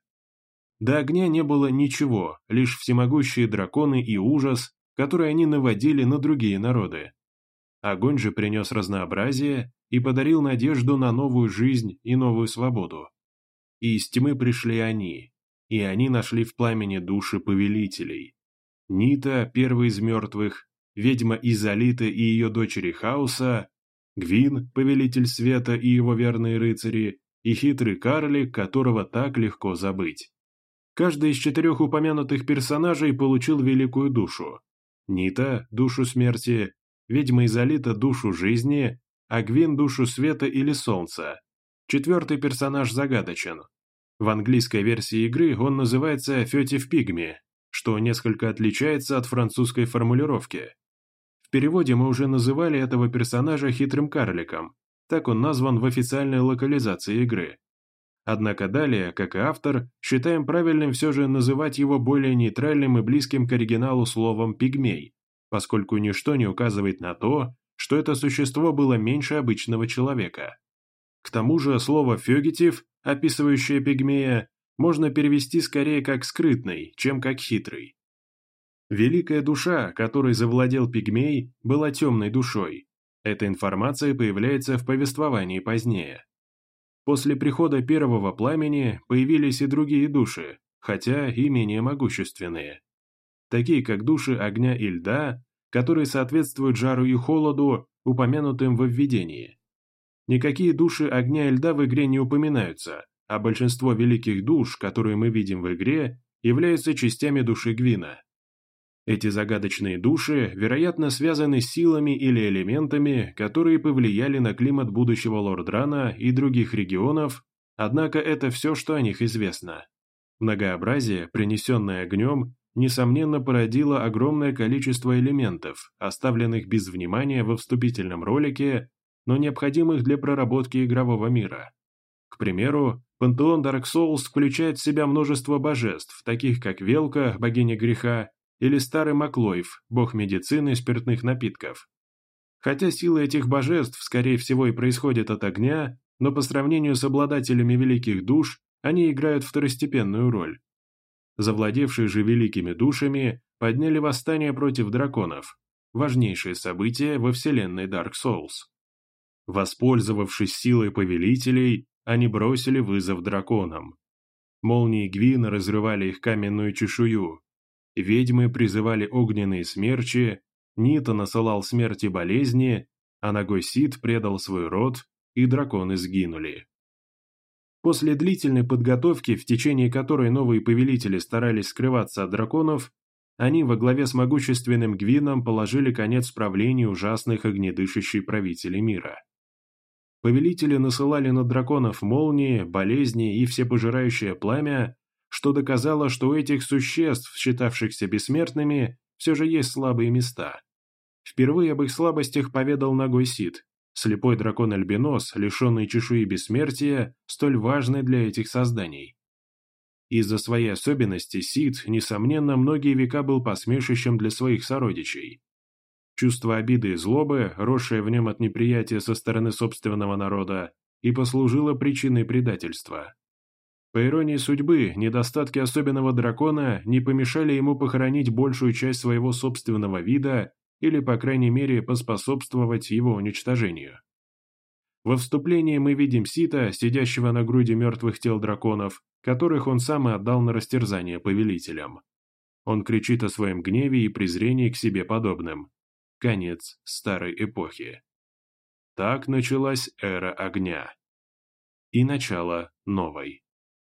До огня не было ничего, лишь всемогущие драконы и ужас, которые они наводили на другие народы. Огонь же принес разнообразие и подарил надежду на новую жизнь и новую свободу. И из тьмы пришли они, и они нашли в пламени души повелителей. Нита, первый из мертвых, ведьма Изолита и ее дочери Хаоса, Гвин, повелитель света и его верные рыцари, и хитрый карлик, которого так легко забыть. Каждый из четырех упомянутых персонажей получил великую душу. Нита – душу смерти, ведьма Изолита – душу жизни, а Гвин – душу света или солнца. Четвертый персонаж загадочен. В английской версии игры он называется Фетив Пигми, что несколько отличается от французской формулировки. В переводе мы уже называли этого персонажа хитрым карликом, так он назван в официальной локализации игры. Однако далее, как и автор, считаем правильным все же называть его более нейтральным и близким к оригиналу словом «пигмей», поскольку ничто не указывает на то, что это существо было меньше обычного человека. К тому же слово «фёгитив», описывающее пигмея, можно перевести скорее как «скрытный», чем как «хитрый». Великая душа, которой завладел пигмей, была темной душой. Эта информация появляется в повествовании позднее. После прихода первого пламени появились и другие души, хотя и менее могущественные. Такие как души огня и льда, которые соответствуют жару и холоду, упомянутым в введении. Никакие души огня и льда в игре не упоминаются, а большинство великих душ, которые мы видим в игре, являются частями души Гвина. Эти загадочные души, вероятно, связаны с силами или элементами, которые повлияли на климат будущего Лордрана и других регионов, однако это все, что о них известно. Многообразие, принесенное огнем, несомненно породило огромное количество элементов, оставленных без внимания во вступительном ролике, но необходимых для проработки игрового мира. К примеру, пантеон Dark Souls включает в себя множество божеств, таких как Велка, богиня греха, или старый Маклойв, бог медицины и спиртных напитков. Хотя сила этих божеств, скорее всего, и происходит от огня, но по сравнению с обладателями великих душ, они играют второстепенную роль. Завладевшие же великими душами подняли восстание против драконов, важнейшее событие во вселенной Dark Souls. Воспользовавшись силой повелителей, они бросили вызов драконам. Молнии Гвина разрывали их каменную чешую, Ведьмы призывали огненные смерчи, Нита насылал смерти болезни, а ногой Сид предал свой род, и драконы сгинули. После длительной подготовки, в течение которой новые повелители старались скрываться от драконов, они во главе с могущественным Гвином положили конец правлению ужасных огнедышащих правителей мира. Повелители насылали на драконов молнии, болезни и всепожирающее пламя, что доказало, что у этих существ, считавшихся бессмертными, все же есть слабые места. Впервые об их слабостях поведал ногой Сид, слепой дракон-альбинос, лишенный чешуи бессмертия, столь важный для этих созданий. Из-за своей особенности Сид, несомненно, многие века был посмешищем для своих сородичей. Чувство обиды и злобы, росшее в нем от неприятия со стороны собственного народа, и послужило причиной предательства. По иронии судьбы, недостатки особенного дракона не помешали ему похоронить большую часть своего собственного вида или, по крайней мере, поспособствовать его уничтожению. Во вступлении мы видим Сита, сидящего на груди мертвых тел драконов, которых он сам и отдал на растерзание повелителям. Он кричит о своем гневе и презрении к себе подобным. Конец старой эпохи. Так началась эра огня. И начало новой.